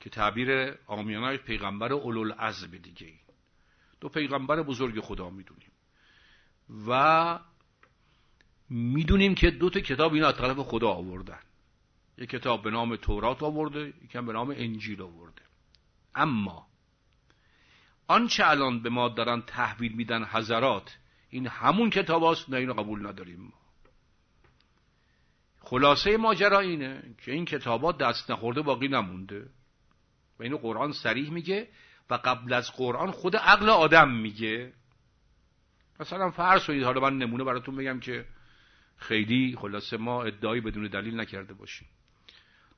که تعبیر آمیانه پیغمبر اولوالعزم دیگه ای. دو پیغمبر بزرگ خدا می‌دونیم. و می‌دونیم که دو تا کتاب اینا از طرف خدا آوردن. یک کتاب به نام تورات آورده یکم به نام انجیل آورده. اما آنچه الان به ما دارن تحویل میدن حضرات این همون کتاب هاست نه اینو قبول نداریم ما. خلاصه ماجرا اینه که این کتابات دست نخورده باقی نمونده. و اینو قرآن سریح میگه و قبل از قرآن خود عقل آدم میگه. مثلا فرض کنید حالا من نمونه براتون بگم که خیلی خلاصه ما ادعایی بدون دلیل نکرده باشیم.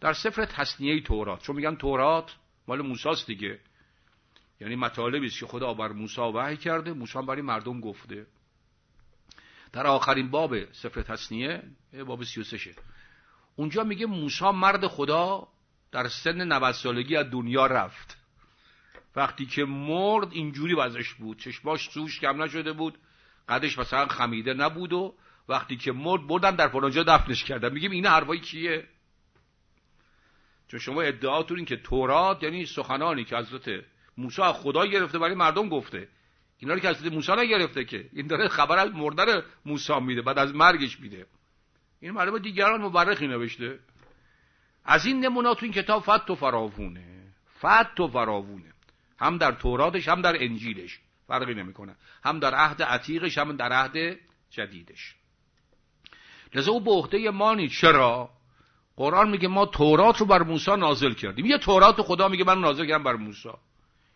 در سفر تصنیه تورات چون میگن تورات مال موساست دیگه. یعنی مطالبی است که خدا بر موسی وحی کرده موسی برای مردم گفته. در آخرین باب سفر تصنیه باب 33 اونجا میگه موسی مرد خدا در سن 90 سالگی از دنیا رفت. وقتی که مرد اینجوری وضعش بود چشماش سوش کم نشده بود قدش مثلا خمیده نبود و وقتی که مرد بردن در فلانجا دفنش کردن. میگیم این حرفای کیه؟ چون شما ادعاتون این که تورات یعنی سخنانی که حضرت موسی خدا گرفته برای مردم گفته. اینا رو که حضرت موسی نگرفته که. این داره خبر از مردن موسی میده بعد از مرگش میده. این مردم دیگران مورخی نوشته. از این نمونه تو این کتاب فت و فراوونه. فت و فراوونه. هم در توراتش هم در انجیلش. فرقی نمی‌کنه. هم در عهد عتیقش هم در عهد جدیدش. لذا او به عهده ما چرا؟ قرآن میگه ما تورات رو بر موسی نازل کردیم. یه تورات خدا میگه من نازل کردم بر موسی.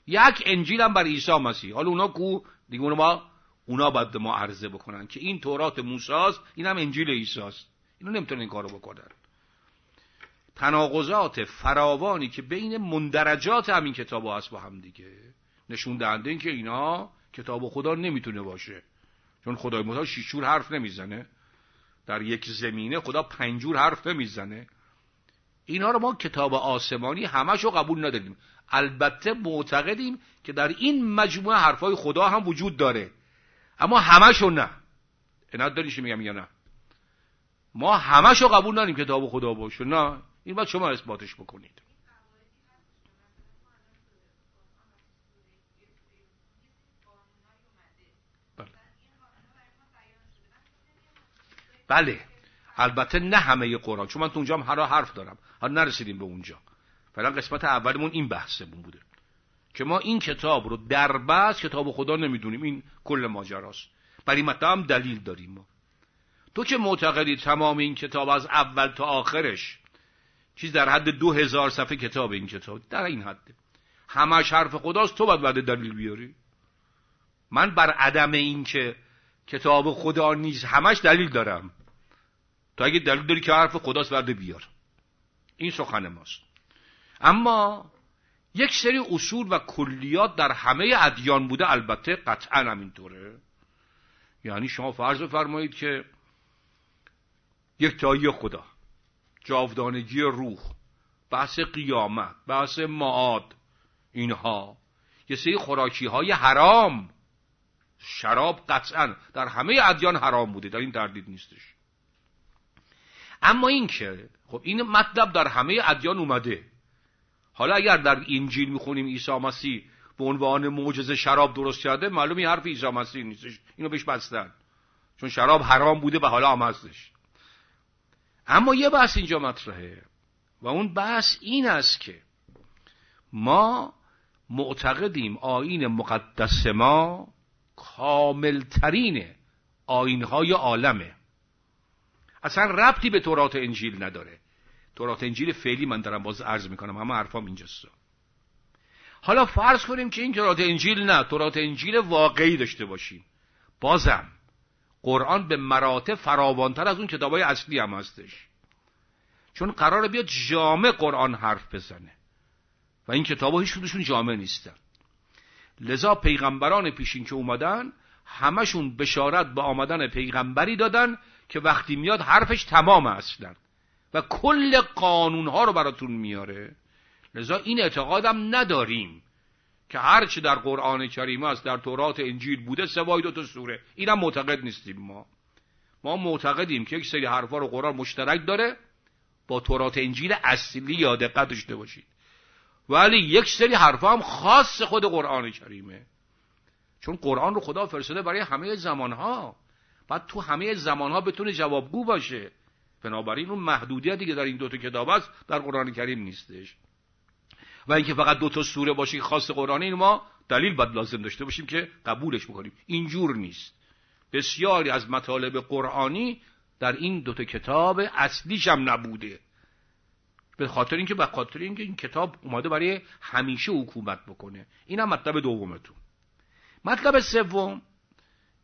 یک انجیل هم بر عیسی مسیح. حالا اونا کو دیگه ما اونا باید ما عرضه بکنن که این تورات موسی است این هم انجیل عیسی است. اینا نمی‌تونن این کارو بکنن. تناقضات فراوانی که بین مندرجات همین کتاب هست با هم دیگه. نشون دهنده این که اینا کتاب خدا نمی‌تونه باشه. چون خدای متعال شیشور حرف نمی‌زنه. در یک زمینه خدا پنجور حرف نمی‌زنه. اینا رو ما کتاب آسمانی همش رو قبول نداریم. البته معتقدیم که در این مجموعه حرفای خدا هم وجود داره. اما همشو نه. اینات داریش میگم یا نه؟ ما همشو قبول نداریم کتاب خدا باشه. نه. این باید شما اثباتش بکنید. بله. البته نه همه قرآن چون من تو اونجا هم هر حرف دارم. حالا نرسیدیم به اونجا. فعلا قسمت اولمون این بحثمون بوده. که ما این کتاب رو در بحث کتاب خدا نمی‌دونیم. این کل ماجراست. برای مطلب هم دلیل داریم ما. تو که معتقدی تمام این کتاب از اول تا آخرش چیز در حد دو هزار صفحه کتاب این کتاب. در این حده همش حرف خداست تو باید بعد دلیل بیاری. من بر عدم این که کتاب خدا نیست همش دلیل دارم. تو اگه دلیل داری که حرف خداست بعد بیار. این سخن ماست. اما یک سری اصول و کلیات در همه ادیان بوده البته قطعا همینطوره یعنی شما فرض فرمایید که یک تایی خدا جاودانگی روح بحث قیامت بحث معاد اینها یه سری خوراکی های حرام شراب قطعا در همه ادیان حرام بوده. در این تردید نیستش. اما این که خب این مطلب در همه ادیان اومده. حالا اگر در انجیل می‌خونیم عیسی مسیح به عنوان معجزه شراب درست کرده معلوم این حرف عیسی مسیح نیستش. اینو بهش بستن. چون شراب حرام بوده و حالا هم هستش. اما یه بحث اینجا مطرحه. و اون بحث این است که ما معتقدیم آین مقدس ما کاملترین آینهای عالمه. اصلا ربطی به تورات انجیل نداره. تورات انجیل فعلی من دارم باز عرض می‌کنم. اما حرفام اینجاست. حالا فرض کنیم که این تورات انجیل نه. تورات انجیل واقعی داشته باشیم. بازم قرآن به مراتب فراوانتر از اون کتابای اصلی هم هستش. چون قرار بیاد جامع قرآن حرف بزنه. و این کتاب هیچ کدومشون جامع نیستن. لذا پیغمبران پیشین که اومدن همشون بشارت به آمدن پیغمبری دادن که وقتی میاد حرفش تمام اصلا و کل قانون ها رو براتون میاره. لذا این اعتقادم نداریم که هرچی در قرآن کریم است در تورات انجیل بوده سوای دو تا سوره. اینم معتقد نیستیم ما. ما معتقدیم که یک سری حرفا رو قرآن مشترک داره با تورات انجیل اصلی یا دقت داشته باشید. ولی یک سری حرفا هم خاص خود قرآن کریمه. چون قرآن رو خدا فرستاده برای همه زمانها. بعد تو همه زمانها بتونه جوابگو باشه. بنابراین اون محدودیتی که در این دوتا کتاب است در قرآن کریم نیستش. و اینکه فقط دو تا سوره باشه خاص قرآن این ما دلیل باید لازم داشته باشیم که قبولش بکنیم. اینجور نیست. بسیاری از مطالب قرآنی در این دوتا کتاب اصلیش هم نبوده. به خاطر اینکه به خاطر اینکه این کتاب اومده برای همیشه حکومت بکنه. این هم مطلب دومتون. مطلب سوم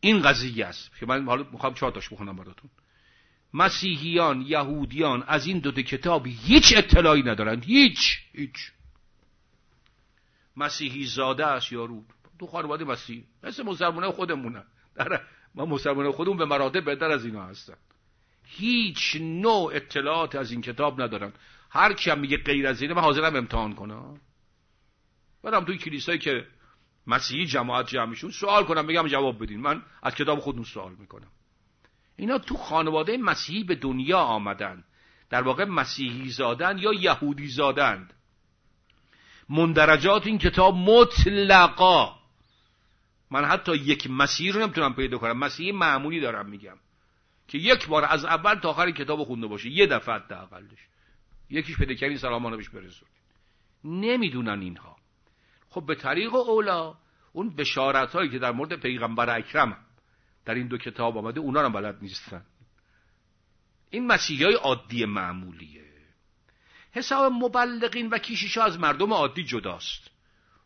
این قضیه است که من حالا می‌خوام چهار تاش بخونم براتون. مسیحیان یهودیان از این دو کتاب هیچ اطلاعی ندارند. هیچ هیچ. مسیحی زاده است یارو تو خانواده مسیح مثل مسلمانه خودمونه. در ما مسلمانه خودمون به مراتب بهتر از اینا هستن. هیچ نوع اطلاعات از این کتاب ندارن. هر کی میگه غیر از اینه من حاضرم امتحان کنم. برم توی کلیسایی که مسیحی جماعت جمعشون سوال کنم بگم جواب بدین. من از کتاب خودم سوال می‌کنم. اینا تو خانواده مسیحی به دنیا آمدن. در واقع مسیحی زادن یا یهودی زادند. مندرجات این کتاب مطلقا. من حتی یک مسیحی رو نمی‌تونم پیدا کنم. مسیحی معمولی دارم میگم. که یک بار از اول تا آخر کتاب خونده باشه. یه دفعه حداقلش. یکیش پیدا کردین سلامان بهش نمی‌دونن اینها. خب به طریق اولا اون بشارت هایی که در مورد پیغمبر اکرم در این دو کتاب آمده اونا رو بلد نیستن. این مسیحی های عادی معمولیه. حساب مبلغین و کیشیش از مردم عادی جداست.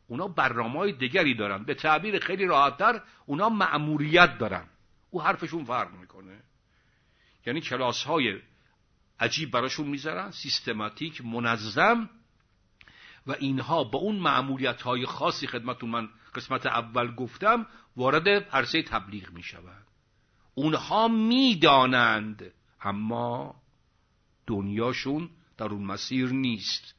اونا برنامه های دیگری دارن. به تعبیر خیلی راحتتر اونا معموریت دارن. او حرفشون فرق می‌کنه. یعنی کلاس های عجیب براشون می‌ذارن سیستماتیک منظم و اینها با اون معمولیت های خاصی خدمتون من قسمت اول گفتم وارد عرصه تبلیغ می شود اونها می‌دانند اما دنیاشون در اون مسیر نیست.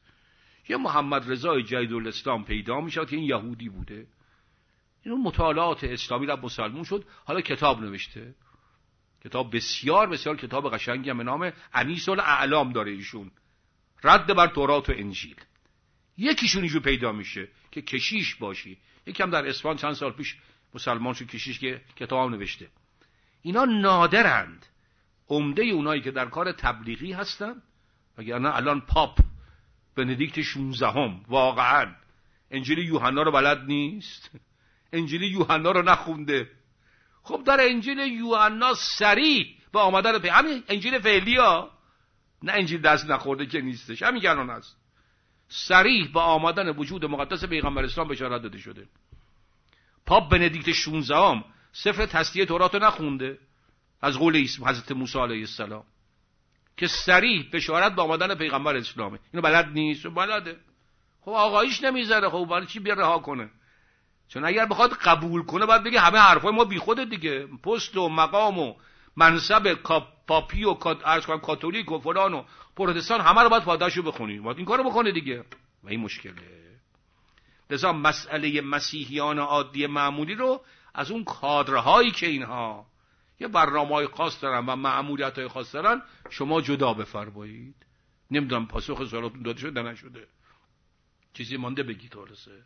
یه محمد رضای جدید الاسلام پیدا می‌شد که این یهودی بوده. این مطالعات اسلامی را مسلمون شد. حالا کتاب نوشته. کتاب بسیار بسیار کتاب قشنگی هم به نام انیس الاعلام داره ایشون. رد بر تورات و انجیل. یکیشون اینجور پیدا میشه که کشیش باشی. یکم در اسفان چند سال پیش مسلمان شد کشیش که کتاب نوشته. اینا نادرند. عمده اونایی که در کار تبلیغی هستن. وگرنه الان پاپ بندیکت 16 هم واقعا. انجیل یوحنا رو بلد نیست. انجیل یوحنا رو نخونده. خب در انجیل یوحنا سریع به آمدن پی... همین انجیل فعلی ها نه انجیل دست نخورده که نیستش. همین گران هست. سریح به آمدن وجود مقدس پیغمبر اسلام بشارت داده شده. پاپ بندیکت 16 هم سفر تصدیه تورات نخونده از قول حضرت موسی علیه السلام که سریح بشارت به آمدن پیغمبر اسلامه. اینو بلد نیست؟ بلده. خب آقایش نمی‌ذاره. خب برای چی بیا رها کنه؟ چون اگر بخواد قبول کنه باید بگه همه حرفای ما بیخوده دیگه. پست و مقام و منصب پاپی و ارز کاتولیک و فلان و پروتستان همه رو باید پاداشو بخونی. باید این کارو بکنه دیگه. و این مشکله. لذا مسئله مسیحیان عادی معمولی رو از اون کادرهایی که اینها یه برنامه های خاص دارن و معمولیت های خاص دارن شما جدا بفرمایید. نمی‌دونم پاسخ سوالاتون داده شده نشده. چیزی مانده بگید خلاصه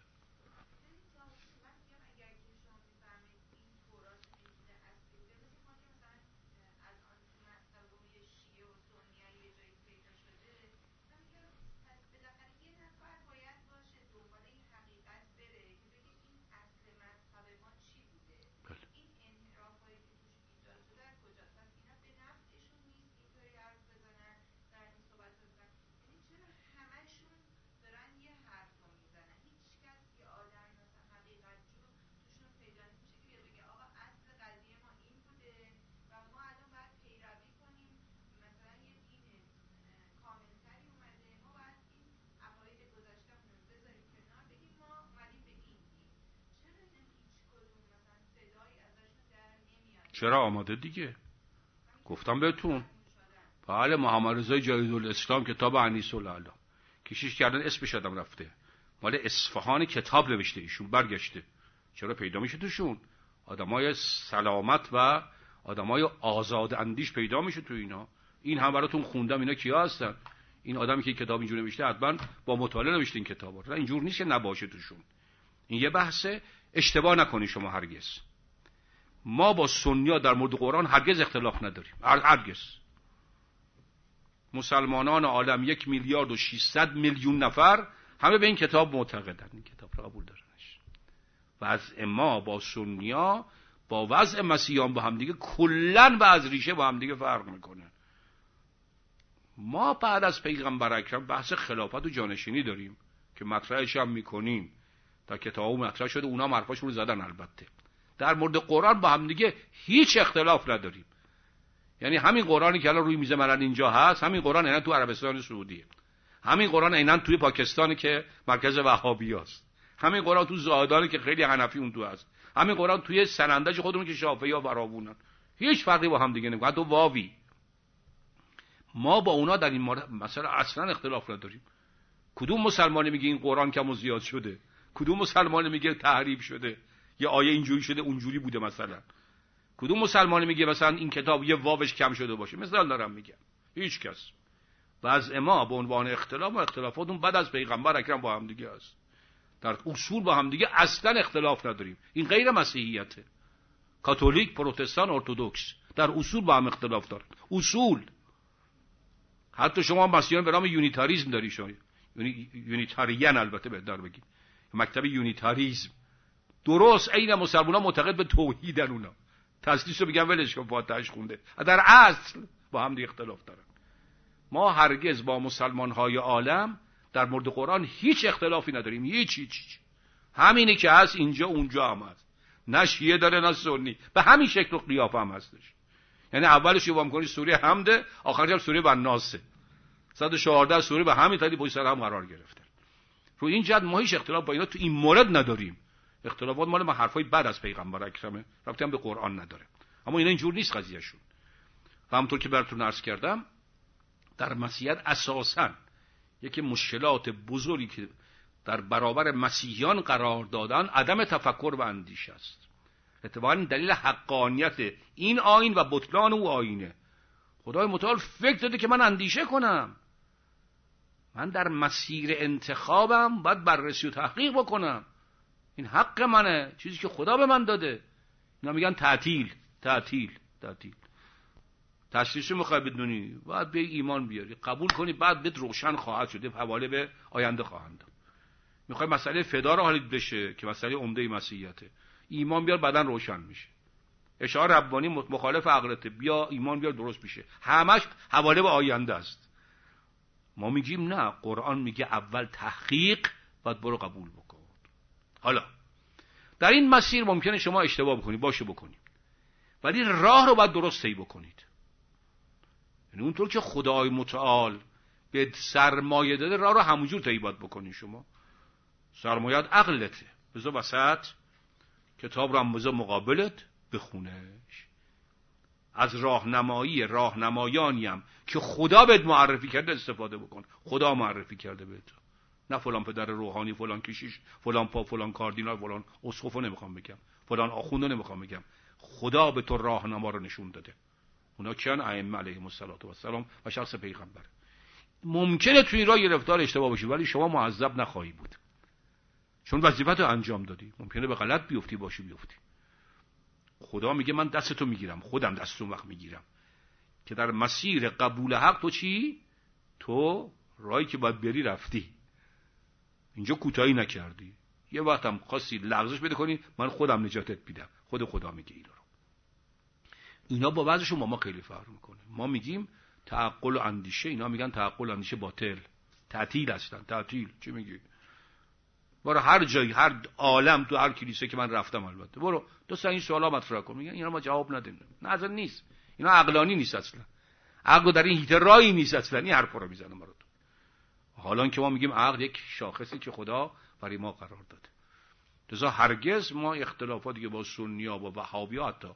چرا آماده دیگه؟ گفتم بهتون. بله محمد رضای جدید الاسلام کتاب انیس الاعلام کشیش کردن اسمش آدم رفته. مال اصفهان کتاب نوشته ایشون برگشته. چرا پیدا میشه توشون؟ آدمای سلامت و آدمای آزاد اندیش پیدا میشه تو اینا. این هم براتون خوندم اینا کیا هستن. این آدمی که کتاب اینجور نوشته حتما با مطالعه نوشته این کتابا اینجور نیست که نباشه توشون. این یه بحثه اشتباه نکنی شما هرگز. ما با سنیا در مورد قرآن هرگز اختلاف نداریم. هرگز. مسلمانان عالم یک میلیارد و 600 میلیون نفر همه به این کتاب معتقدن. این کتاب را قبول دارنش. وضع ما با سنیا با وضع مسیحیان با همدیگه کلا و از ریشه با همدیگه فرق می‌کنه. ما بعد از پیغمبر اکرم بحث خلافت و جانشینی داریم که مطرحش هم می‌کنیم. تا کتاب مطرح شده اونا مرفاشون رو زدن البته. در مورد قرآن با هم دیگه هیچ اختلاف نداریم. یعنی همین قرآنی که الان روی میز من اینجا هست همین قرآن اینا تو عربستان سعودیه. همین قرآن اینا توی پاکستانی که مرکز وهابی است همین قرآن تو زاهدانی که خیلی حنفی اون تو هست. همین قرآن توی سنندج خودمون که شافعی ها فراوونن. هیچ فرقی با هم دیگه نمی‌کنه. تو واوی. ما با اونا در این مثلا اصلا اختلاف نداریم. کدوم مسلمانی میگه این قرآن کم و زیاد شده؟ کدوم مسلمانی میگه تحریف شده؟ یه آیه اینجوری شده اونجوری بوده مثلا. کدوم مسلمانی میگه مثلا این کتاب یه واوش کم شده باشه؟ مثال دارم میگم. هیچ کس. وضع ما به عنوان اختلاف و اختلافاتون بعد از پیغمبر اکرم با هم دیگه است. در اصول با هم دیگه اصلا اختلاف نداریم. این غیر مسیحیته. کاتولیک پروتستان ارتودکس در اصول با هم اختلاف دارن. اصول. حتی شما مسیحیان به نام یونیتاریزم داری شما. یونیتاریان البته بهتر بگیم. مکتب یونیتاریزم. درست عین مسلمان معتقد به توحیدن اونا. تثلیث رو بگن ولش کن فاتحش خونده. در اصل با هم اختلاف دارن. ما هرگز با مسلمان های عالم در مورد قرآن هیچ اختلافی نداریم. هیچ هیچ, هیچ. همینی که هست اینجا اونجا هم هست. نه شیعه داره نه سنی. به همین شکل و قیافه هم هستش. یعنی اولش یوام کنی سوره حمده آخرش هم سوره بناسه 114 سوره به همین ترتیب پشت سر هم قرار گرفته. رو این جد ما هیچ اختلاف با اینا تو این مورد نداریم. اختلافات مال ما حرفای بعد از پیغمبر اکرمه. رابطه هم به قرآن نداره. اما اینا اینجور نیست شون و همونطور که براتون عرض کردم در مسیحیت اساسا یکی مشکلات بزرگی که در برابر مسیحیان قرار دادن عدم تفکر و اندیشه است. اتفاقا دلیل حقانیت این آین و بطلان او آینه خدای متعال فکر داده که من اندیشه کنم. من در مسیر انتخابم باید بررسی و تحقیق بکنم. این حق منه چیزی که خدا به من داده. اینا میگن تعطیل تعطیل تعطیل. تشریش می‌خوای بدونی باید به ایمان بیاری. قبول کنی بعد بهت روشن خواهد شده حواله به آینده خواهند می‌خوای مسئله فدا رو حالیت بشه که مسئله عمده مسیحیته. ایمان بیار بعدا روشن میشه. اشعار ربانی مخالف عقلته بیا ایمان بیار درست میشه. همش حواله به آینده است. ما میگیم نه قرآن میگه اول تحقیق بعد برو قبول بکن. حالا در این مسیر ممکنه شما اشتباه بکنید باشه بکنید. ولی راه رو باید درست طی بکنید. یعنی اونطور که خدای متعال به سرمایه داده راه رو همونجور طی باید بکنید شما. سرمایت عقلته. بذار وسط. کتاب رو هم مقابلت. بخونش. از راهنمایی راهنمایانیم که خدا بهت معرفی کرده استفاده بکن. خدا معرفی کرده بهت. نه فلان پدر روحانی فلان کشیش فلان پا فلان کاردینال فلان اسقفو نمی‌خوام بگم. فلان آخوندو نمی‌خوام بگم. خدا به تو راهنما رو نشون داده. اونا کیان؟ ائمه علیهم السلام و شخص پیغمبر. ممکنه توی راه گرفتار اشتباه باشی ولی شما معذب نخواهی بود. چون وظیفت رو انجام دادی. ممکنه به غلط بیفتی باشی بیفتی. خدا میگه من دستتو می‌گیرم. خودم دستتون وقت می‌گیرم. که در مسیر قبول حق تو چی؟ تو راهی که باید بری رفتی. اینجا کوتاهی نکردی. یه وقت هم خواستی لغزش بده کنی من خودم نجاتت میدم. خود خدا میگه اینا رو. اینا با بعضشون ما, ما خیلی فرق می‌کنه. ما میگیم تعقل و اندیشه اینا میگن تعقل و اندیشه باطل. تعطیل هستن. تعطیل. چی میگی؟ برو هر جایی هر عالم تو هر کلیسه که من رفتم البته. برو دو سه این سوالا مطرح کن. میگن اینا ما جواب ندیم. نه نیست. اینا عقلانی نیست اصلا. عقل در این هیت رایی نیست اصلا. این حرفا رو می‌زنه مرا حالا که ما میگیم عقل یک شاخصی که خدا برای ما قرار داده. لذا هرگز ما اختلافاتی که با سنیا با وهابیا حتی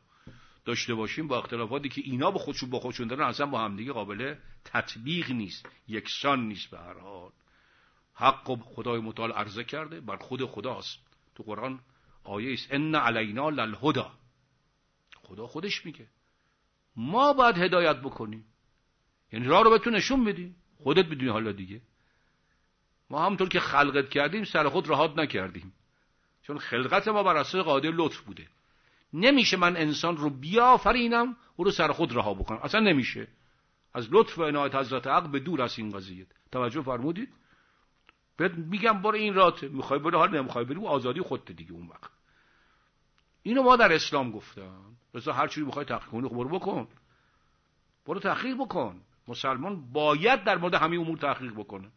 داشته باشیم با اختلافاتی که اینا با خودشون با خودشون دارن اصلا با همدیگه قابل تطبیق نیست. یکسان نیست به هر حال. حق خدای متعال عرضه کرده بر خود خداست. تو قرآن آیه است ان علینا للهدا خدا خودش میگه. ما باید هدایت بکنیم. یعنی راه رو بهتون نشون بدیم. خودت بدونی حالا دیگه. ما همونطور که خلقت کردیم سر خود رهاد نکردیم. چون خلقت ما بر اساس قاعده لطف بوده. نمیشه من انسان رو بیافرینم او رو سر خود رها بکنم. اصلا نمیشه. از لطف و عنایت حضرت عقل به دور از این قضیه. توجه فرمودید؟ بهت میگم برو این رات می‌خوای برو حال نمی‌خوای بری آزادی خودت دیگه اون وقت. اینو ما در اسلام گفتم. بس هر چیزی می‌خوای تحقیق کنی خب برو بکن. برو تحقیق بکن. مسلمان باید در مورد همین امور تحقیق بکنه.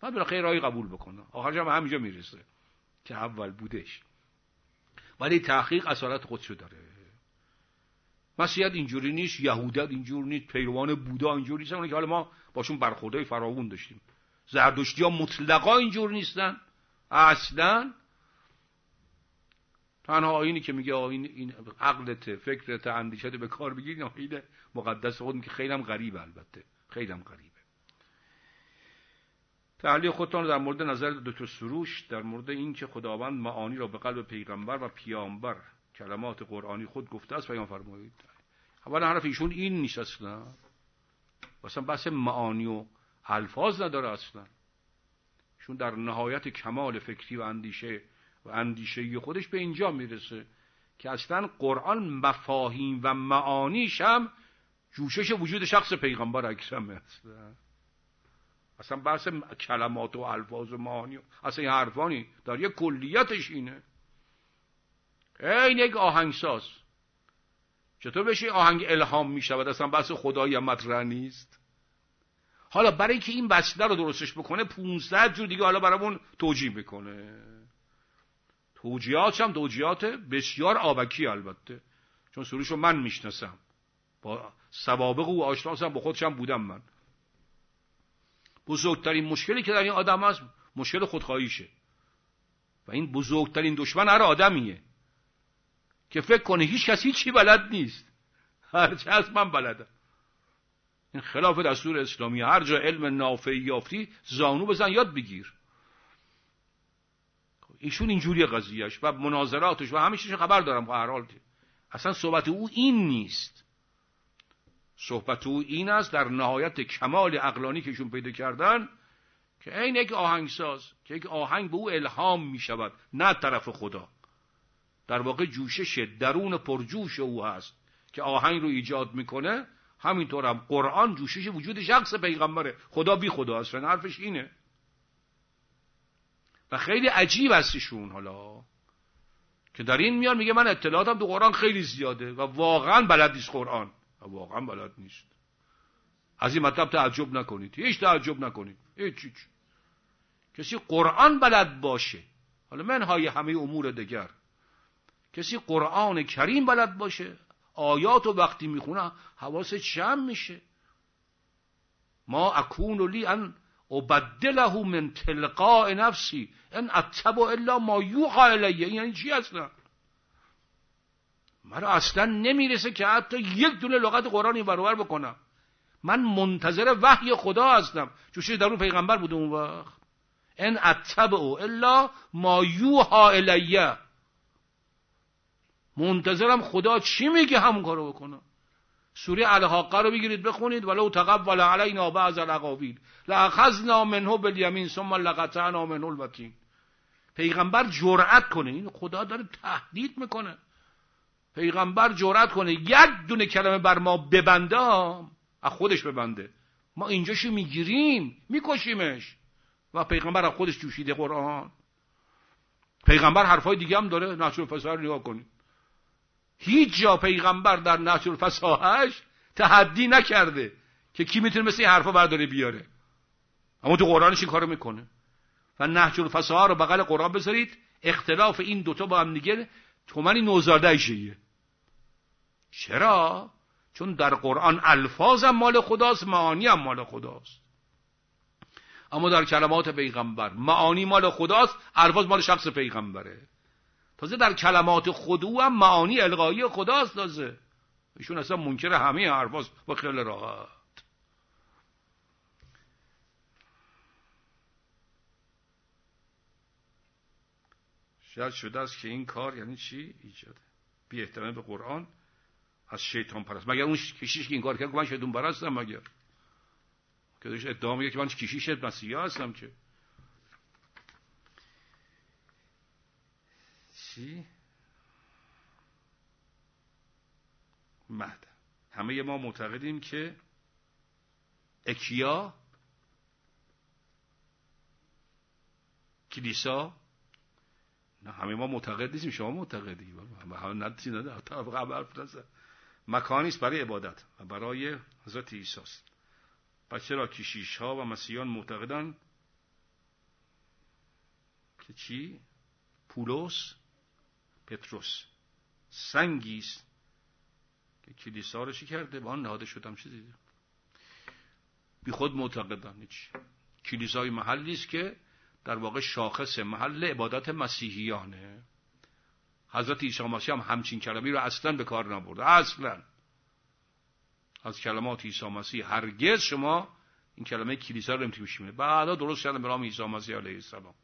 بعد بالاخره رای قبول بکنه. آخرش هم همینجا می‌رسه که اول بودش. ولی تحقیق اصالت خودشو داره. مسیحیت اینجوری نیست یهودیت اینجور نیست پیروان بودا اینجوری نیست. که حالا ما باشون برخوردهای فراوون داشتیم. زردشتی ها مطلقا اینجور نیستن. اصلا تنها آینی که میگه آین این عقلت فکرت اندیشت به کار بگیرین آین مقدس خود که خیلی هم غریبه البته. خیلی هم غریبه تحلیل خودتان در مورد نظر دکتر سروش در مورد این که خداوند معانی را به قلب پیغمبر و پیامبر کلمات قرآنی خود گفته است بیان فرمایید. اولا حرف ایشون این نیست اصلا. مثلا بحث معانی و الفاظ نداره اصلا. چون در نهایت کمال فکری و اندیشه و اندیشه خودش به اینجا می‌رسه که اصلا قرآن مفاهیم و معانیش هم جوشش وجود شخص پیغمبر اکرمه اصلا. اصلا بحث کلمات و الفاظ و معانی اصلا این حرفانی در یک کلیتش اینه. این یک آهنگساز. چطور بشه آهنگ الهام می‌شود؟ اصلا بحث خدایی مطرح نیست. حالا برای اینکه این وسیله رو درستش بکنه 500 جور دیگه حالا برامون توجیه می‌کنه. توجیهات هم توجیهات بسیار آبکی البته. چون سروش رو من می‌شناسم. با سوابق او آشناسم با خودشم بودم من. بزرگترین مشکلی که در این آدم هست مشکل خودخواهیشه. و این بزرگترین دشمن هر آدمیه که فکر کنه هیچ کسی چی بلد نیست. هرچه هست من بلدم. این خلاف دستور اسلامی هر جا علم نافعی یافتی زانو بزن یاد بگیر. ایشون اینجوری قضیهش و مناظراتش و همیشه خبر دارم. به اصلا صحبت او این نیست. صحبت او این است در نهایت کمال اقلانی که ایشون پیدا کردن که این یک آهنگساز که یک آهنگ به او الهام می شود نه طرف خدا. در واقع جوشش درون پرجوش او هست که آهنگ رو ایجاد می‌کنه. همینطور هم قرآن جوشش وجود شخص پیغمبره. خدا بی خدا است حرفش اینه. و خیلی عجیب هستشون حالا که در این میان میگه من اطلاعاتم تو قرآن خیلی زیاده و واقعا بلد نیست قرآن. و واقعا بلد نیست. از این مطلب تعجب نکنید. هیچ تعجب نکنید. هیچ هیچ. کسی قرآن بلد باشه. حالا منهای همه امور دیگر. کسی قرآن کریم بلد باشه. آیات و وقتی می‌خونه حواس جمع میشه. ما اکون لی ان ابدله من تلقاء نفسی. ان اتبع الا ما یوحى الیه. یعنی چی اصلا؟ مرا اصلا نمی‌رسه که حتی یک دونه لغت قرآنی برابر بکنم. من منتظر وحی خدا هستم. چون در اون پیغمبر بوده اون وقت. ان اتبع الا ما یوحى الیه. منتظرم خدا چی میگه همون کارو بکنم سوره الحاقه رو بگیرید بخونید. ولو تقبل علینا بعض الاقاویل. لاخذنا منه بالیمین ثم لقطعنا منه الوتین. پیغمبر جرأت کنه. این خدا داره تهدید می‌کنه. پیغمبر جرأت کنه یک دونه کلمه بر ما ببنده از خودش ببنده. ما اینجاشو می‌گیریم میکشیمش. و پیغمبر از خودش جوشیده قرآن. پیغمبر حرفای دیگه هم داره نشر فسار نگاه کنید. هیچ جا پیغمبر در نهج الفصاحش تحدی نکرده که کی می‌تونه مثل این حرفا برداره بیاره. اما تو قرآنش این کارو می‌کنه. و نهج الفصاحه رو بغل قرآن بذارید. اختلاف این دوتا با هم دیگه تومنی نوزاده ایشهیه چرا؟ چون در قرآن الفاظم مال خداست معانی هم مال خداست. اما در کلمات پیغمبر معانی مال خداست الفاظ مال شخص پیغمبره. تازه در کلمات خودو هم معانی القایی خداست تازه. ایشون اصلا منکر همه حرفاست با خیلی راحت. شاید شده است که این کار یعنی چی؟ ایجاده بی احتمال به قرآن. از شیطان پرست. مگر اون کشیش که این کار کرد من شیطان پرستم مگر که ادعا میگه که من کشیش مسیحی هستم که. چی؟ مهد همه ما معتقدیم که اکیا کلیسا نه همه ما معتقد نیستیم شما معتقدی. مکانی است برای عبادت و برای حضرت عیسی است. پس چرا کشیش ها و مسیحیان معتقدن که چی? پولس پتروس. سنگی است که کلیسا رو چی کرده؟ با آن نهاده شدم چیزی. بی خود معتقدن هیچ کلیسای محلی است که در واقع شاخص محل عبادت مسیحیانه. حضرت عیسی مسیح هم همچین کلمی رو اصلا به کار نبرده. اصلا. از کلمات عیسی مسیح هرگز شما این کلمه کلیسا رو نمی‌تونید بعدا درست کردن به نام عیسی مسیح علیه السلام.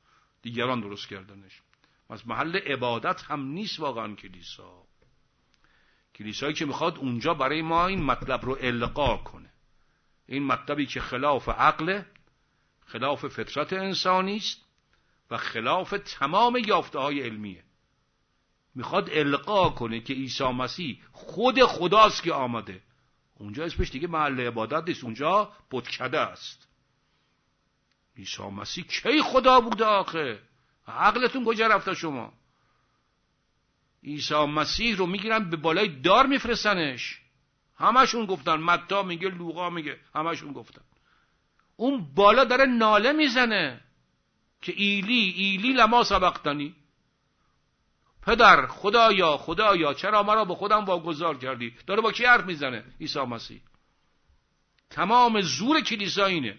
دیگران درست کردنش. از محل عبادت هم نیست واقعا کلیسا. کلیسایی که می‌خواد اونجا برای ما این مطلب رو القا کنه. این مطلبی که خلاف عقل خلاف فطرت انسانی است و خلاف تمام یافته های علمیه. می‌خواد القا کنه که عیسی مسیح خود خداست که آمده. اونجا اسمش دیگه محل عبادت نیست اونجا بتکده است. عیسی مسیح کی خدا بوده آخه؟ عقلتون کجا رفته شما؟ عیسی مسیح رو می‌گیرن به بالای دار میفرستنش. همشون گفتن متا میگه لوقا میگه همشون گفتن. اون بالا داره ناله می‌زنه که ایلی ایلی لما سبقتنی. پدر خدایا خدایا چرا مرا به خودم واگذار کردی؟ داره با کی حرف می‌زنه عیسی مسیح؟ تمام زور کلیسا اینه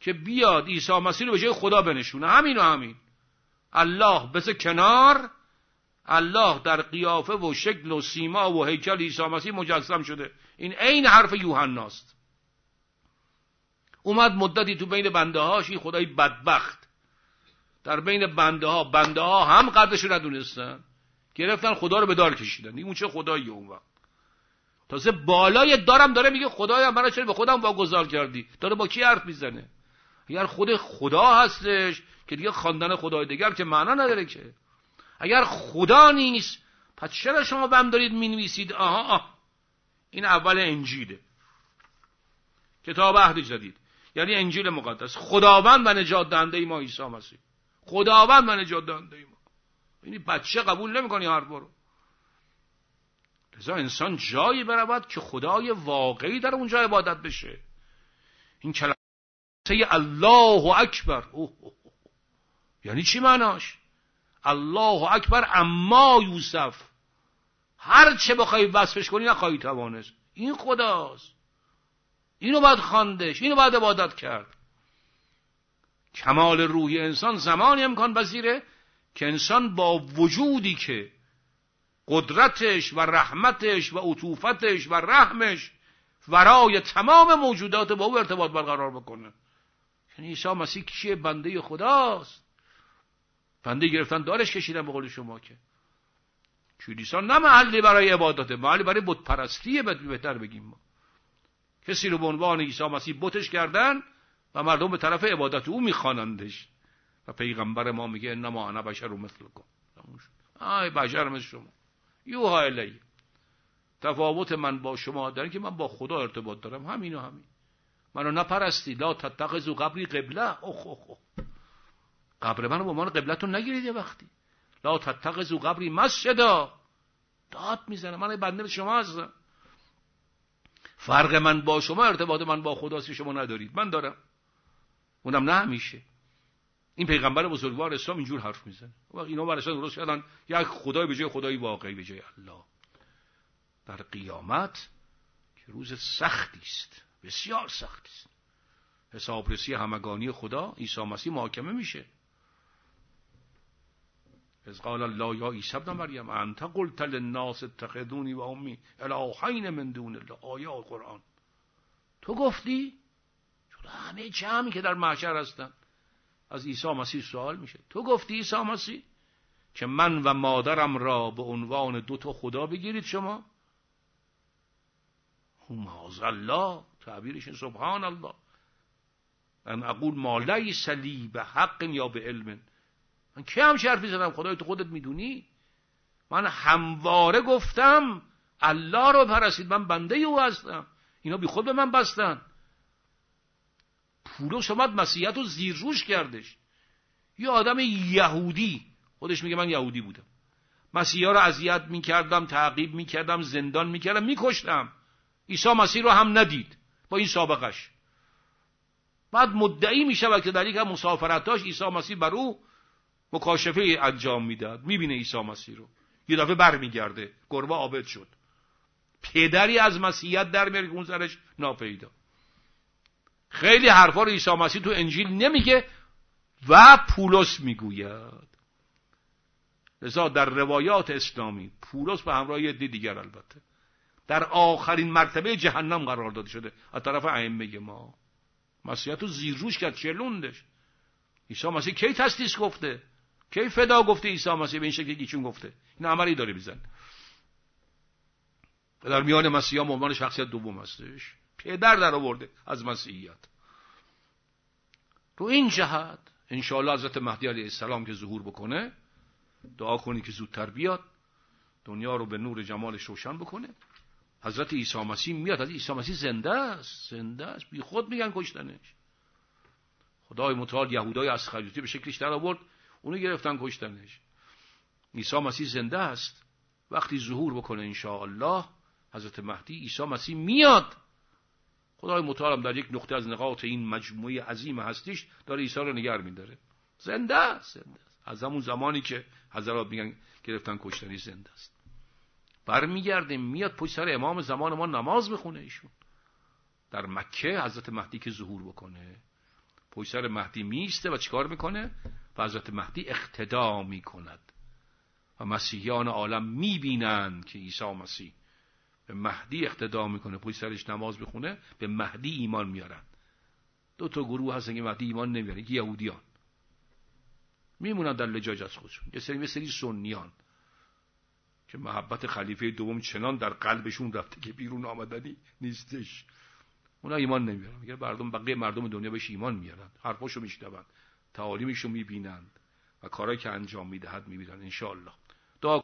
که بیاد عیسی مسیح رو به جای خدا بنشونه. همین و همین. الله بس کنار الله در قیافه و شکل و سیما و هیکل عیسی مسیح مجسم شده. این عین حرف یوحناست اومد مدتی تو بین بنده هاش این خدای بدبخت. در بین بنده ها بنده ها هم قدرش رو ندونستن. گرفتن خدا رو به دار کشیدن. این چه خدایی اون وقت. تازه بالای دارم داره میگه خدایا من چرا به خودم واگذار کردی؟ داره با کی حرف می‌زنه؟ اگر خود خدا هستش که دیگه خواندن خدای دیگر که معنا نداره که. اگر خدا نیست پس چرا شما بم دارید می‌نویسید؟ آها آه. این اول انجیله. کتاب عهد جدید. یعنی انجیل مقدس. خداوند و نجات دهنده ما عیسی مسیح. خداوند و نجات دهنده ما. یعنی بچه قبول نمی‌کنی حرف رو. لذا انسان جایی برود که خدای واقعی در اونجا عبادت بشه. این کلمه الله اکبر. اوه اوه. یعنی چی معناش؟ الله اکبر اما یوسف. هر چه بخوای وصفش کنی نخواهی توانست. این خداست. اینو باید خواندش. اینو باید عبادت کرد. کمال روحی انسان زمانی امکان پذیره که انسان با وجودی که قدرتش و رحمتش و عطوفتش و رحمش ورای تمام موجودات با او ارتباط برقرار بکنه. یعنی عیسی مسیح کیه؟ بنده خداست. بنده گرفتن دارش کشیدن به قول شما که. کلیسا نه محلی برای عبادت محلی برای بت پرستیه بهتر بگیم ما. کسی رو به عنوان عیسی مسیح بتش کردن و مردم به طرف عبادت او میخوانندش. و پیغمبر ما میگه انما انا بشر مثل کن آی بشر مثل شما. یوها الی. تفاوت من با شما در که من با خدا ارتباط دارم. همین و همین. منو نپرستی. لا تتخذوا قبری قبله. اخ اخ اخ قبر منو به عنوان قبلتون نگیرید یه وقتی. لا تتخذوا قبری مسجدا. داد می‌زنه من بنده شما هستم. فرق من با شما ارتباط من با خداست شما ندارید. من دارم. اونم نه همیشه این پیغمبر بزرگوار اسلام اینجور حرف می‌زنه. و اینا برشان درست کردن. یک خدای به جای خدای واقعی به جای الله. در قیامت که روز سختی است. بسیار سختی است. حسابرسی همگانی خدا عیسی مسیح محاکمه میشه. از قال الله یا عیسی ابن مریم انت قلت للناس اتخذونی و امی الهین من دون الله. آیات قرآن. تو گفتی؟ همه جمعی که در محشر هستن. از عیسی مسیح سوال میشه. تو گفتی عیسی مسیح که من و مادرم را به عنوان دو تا خدا بگیرید شما؟ هم الله تعبیرش سبحان الله. ان اقول ما لیس لی به حق یا به علم. من که هم حرفی زدم خدای تو خودت می‌دونی؟ من همواره گفتم الله رو پرستید. من بنده او هستم. اینا بی خود به من بستن. پولس اومد مسیحیت رو زیرروش کردش. یه آدم یهودی خودش میگه من یهودی بودم. مسیحا رو اذیت می‌کردم تعقیب می‌کردم زندان می‌کردم میکشتم. عیسی مسیح رو هم ندید با این سابقش بعد مدعی میشه که در یک مسافرتاش عیسی مسیح بر او مکاشفه انجام می‌داد. می‌بینه عیسی مسیح رو. یه دفعه برمیگرده. گربه عابد شد. پدری از مسیحیت در میاره که اون سرش ناپیدا. خیلی حرفا رو عیسی مسیح تو انجیل نمیگه و پولس می‌گوید. لذا در روایات اسلامی پولس به همراه یه دیگر البته در آخرین مرتبه جهنم قرار داده شده. از طرف ائمه ما. مسیحیت رو زیرروش کرد چلوندش عیسی مسیح کی تسلیس گفته؟ کی فدا گفته عیسی مسیح؟ به این شکلی چون گفته. این عملی داره بیزن در میان مسیحا عنوان شخصیت دوم هستش. پدر در آورده از مسیحیت. رو این جهت انشاءالله حضرت مهدی علیه السلام که ظهور بکنه دعا کنی که زودتر بیاد دنیا رو به نور جمالش روشن بکنه. حضرت عیسی مسیح میاد حضرت عیسی مسیح زنده است زنده است. بی خود میگن کشتنش. خدای متعال یهودای از خریوتی به شکلش در آورد اونو گرفتن کشتنش. عیسی مسیح زنده است. وقتی ظهور بکنه انشاءالله حضرت مهدی عیسی مسیح میاد. خدای متعالم در یک نقطه از نقاط این مجموعه عظیم هستیش داره عیسی رو نگر میداره. زنده است زنده است. از همون زمانی که حضرات میگن گرفتن کشتنی زنده است. برمیگرده میاد پشت سر امام زمان ما نماز بخونه ایشون. در مکه حضرت مهدی که ظهور بکنه. پشت سر مهدی میسته و چیکار می‌کنه؟ و حضرت مهدی اقتدا می‌کند. و مسیحیان عالم می‌بینند که عیسی مسیح به مهدی اقتدا می‌کنه. پشت سرش نماز بخونه به مهدی ایمان میارن. دو تا گروه هستن که وقتی ایمان نمیارن یکی یهودیان. میمونن در لجاج از خودشون. یه سری سری سنیان که محبت خلیفه دوم چنان در قلبشون رفته که بیرون آمدنی نیستش. اونا ایمان نمیارن. میگه مردم بقیه مردم دنیا بهش ایمان میارن. حرفاشو میشنون تعالیمشو می‌بینند و کارهایی که انجام می‌دهد می‌بینن ان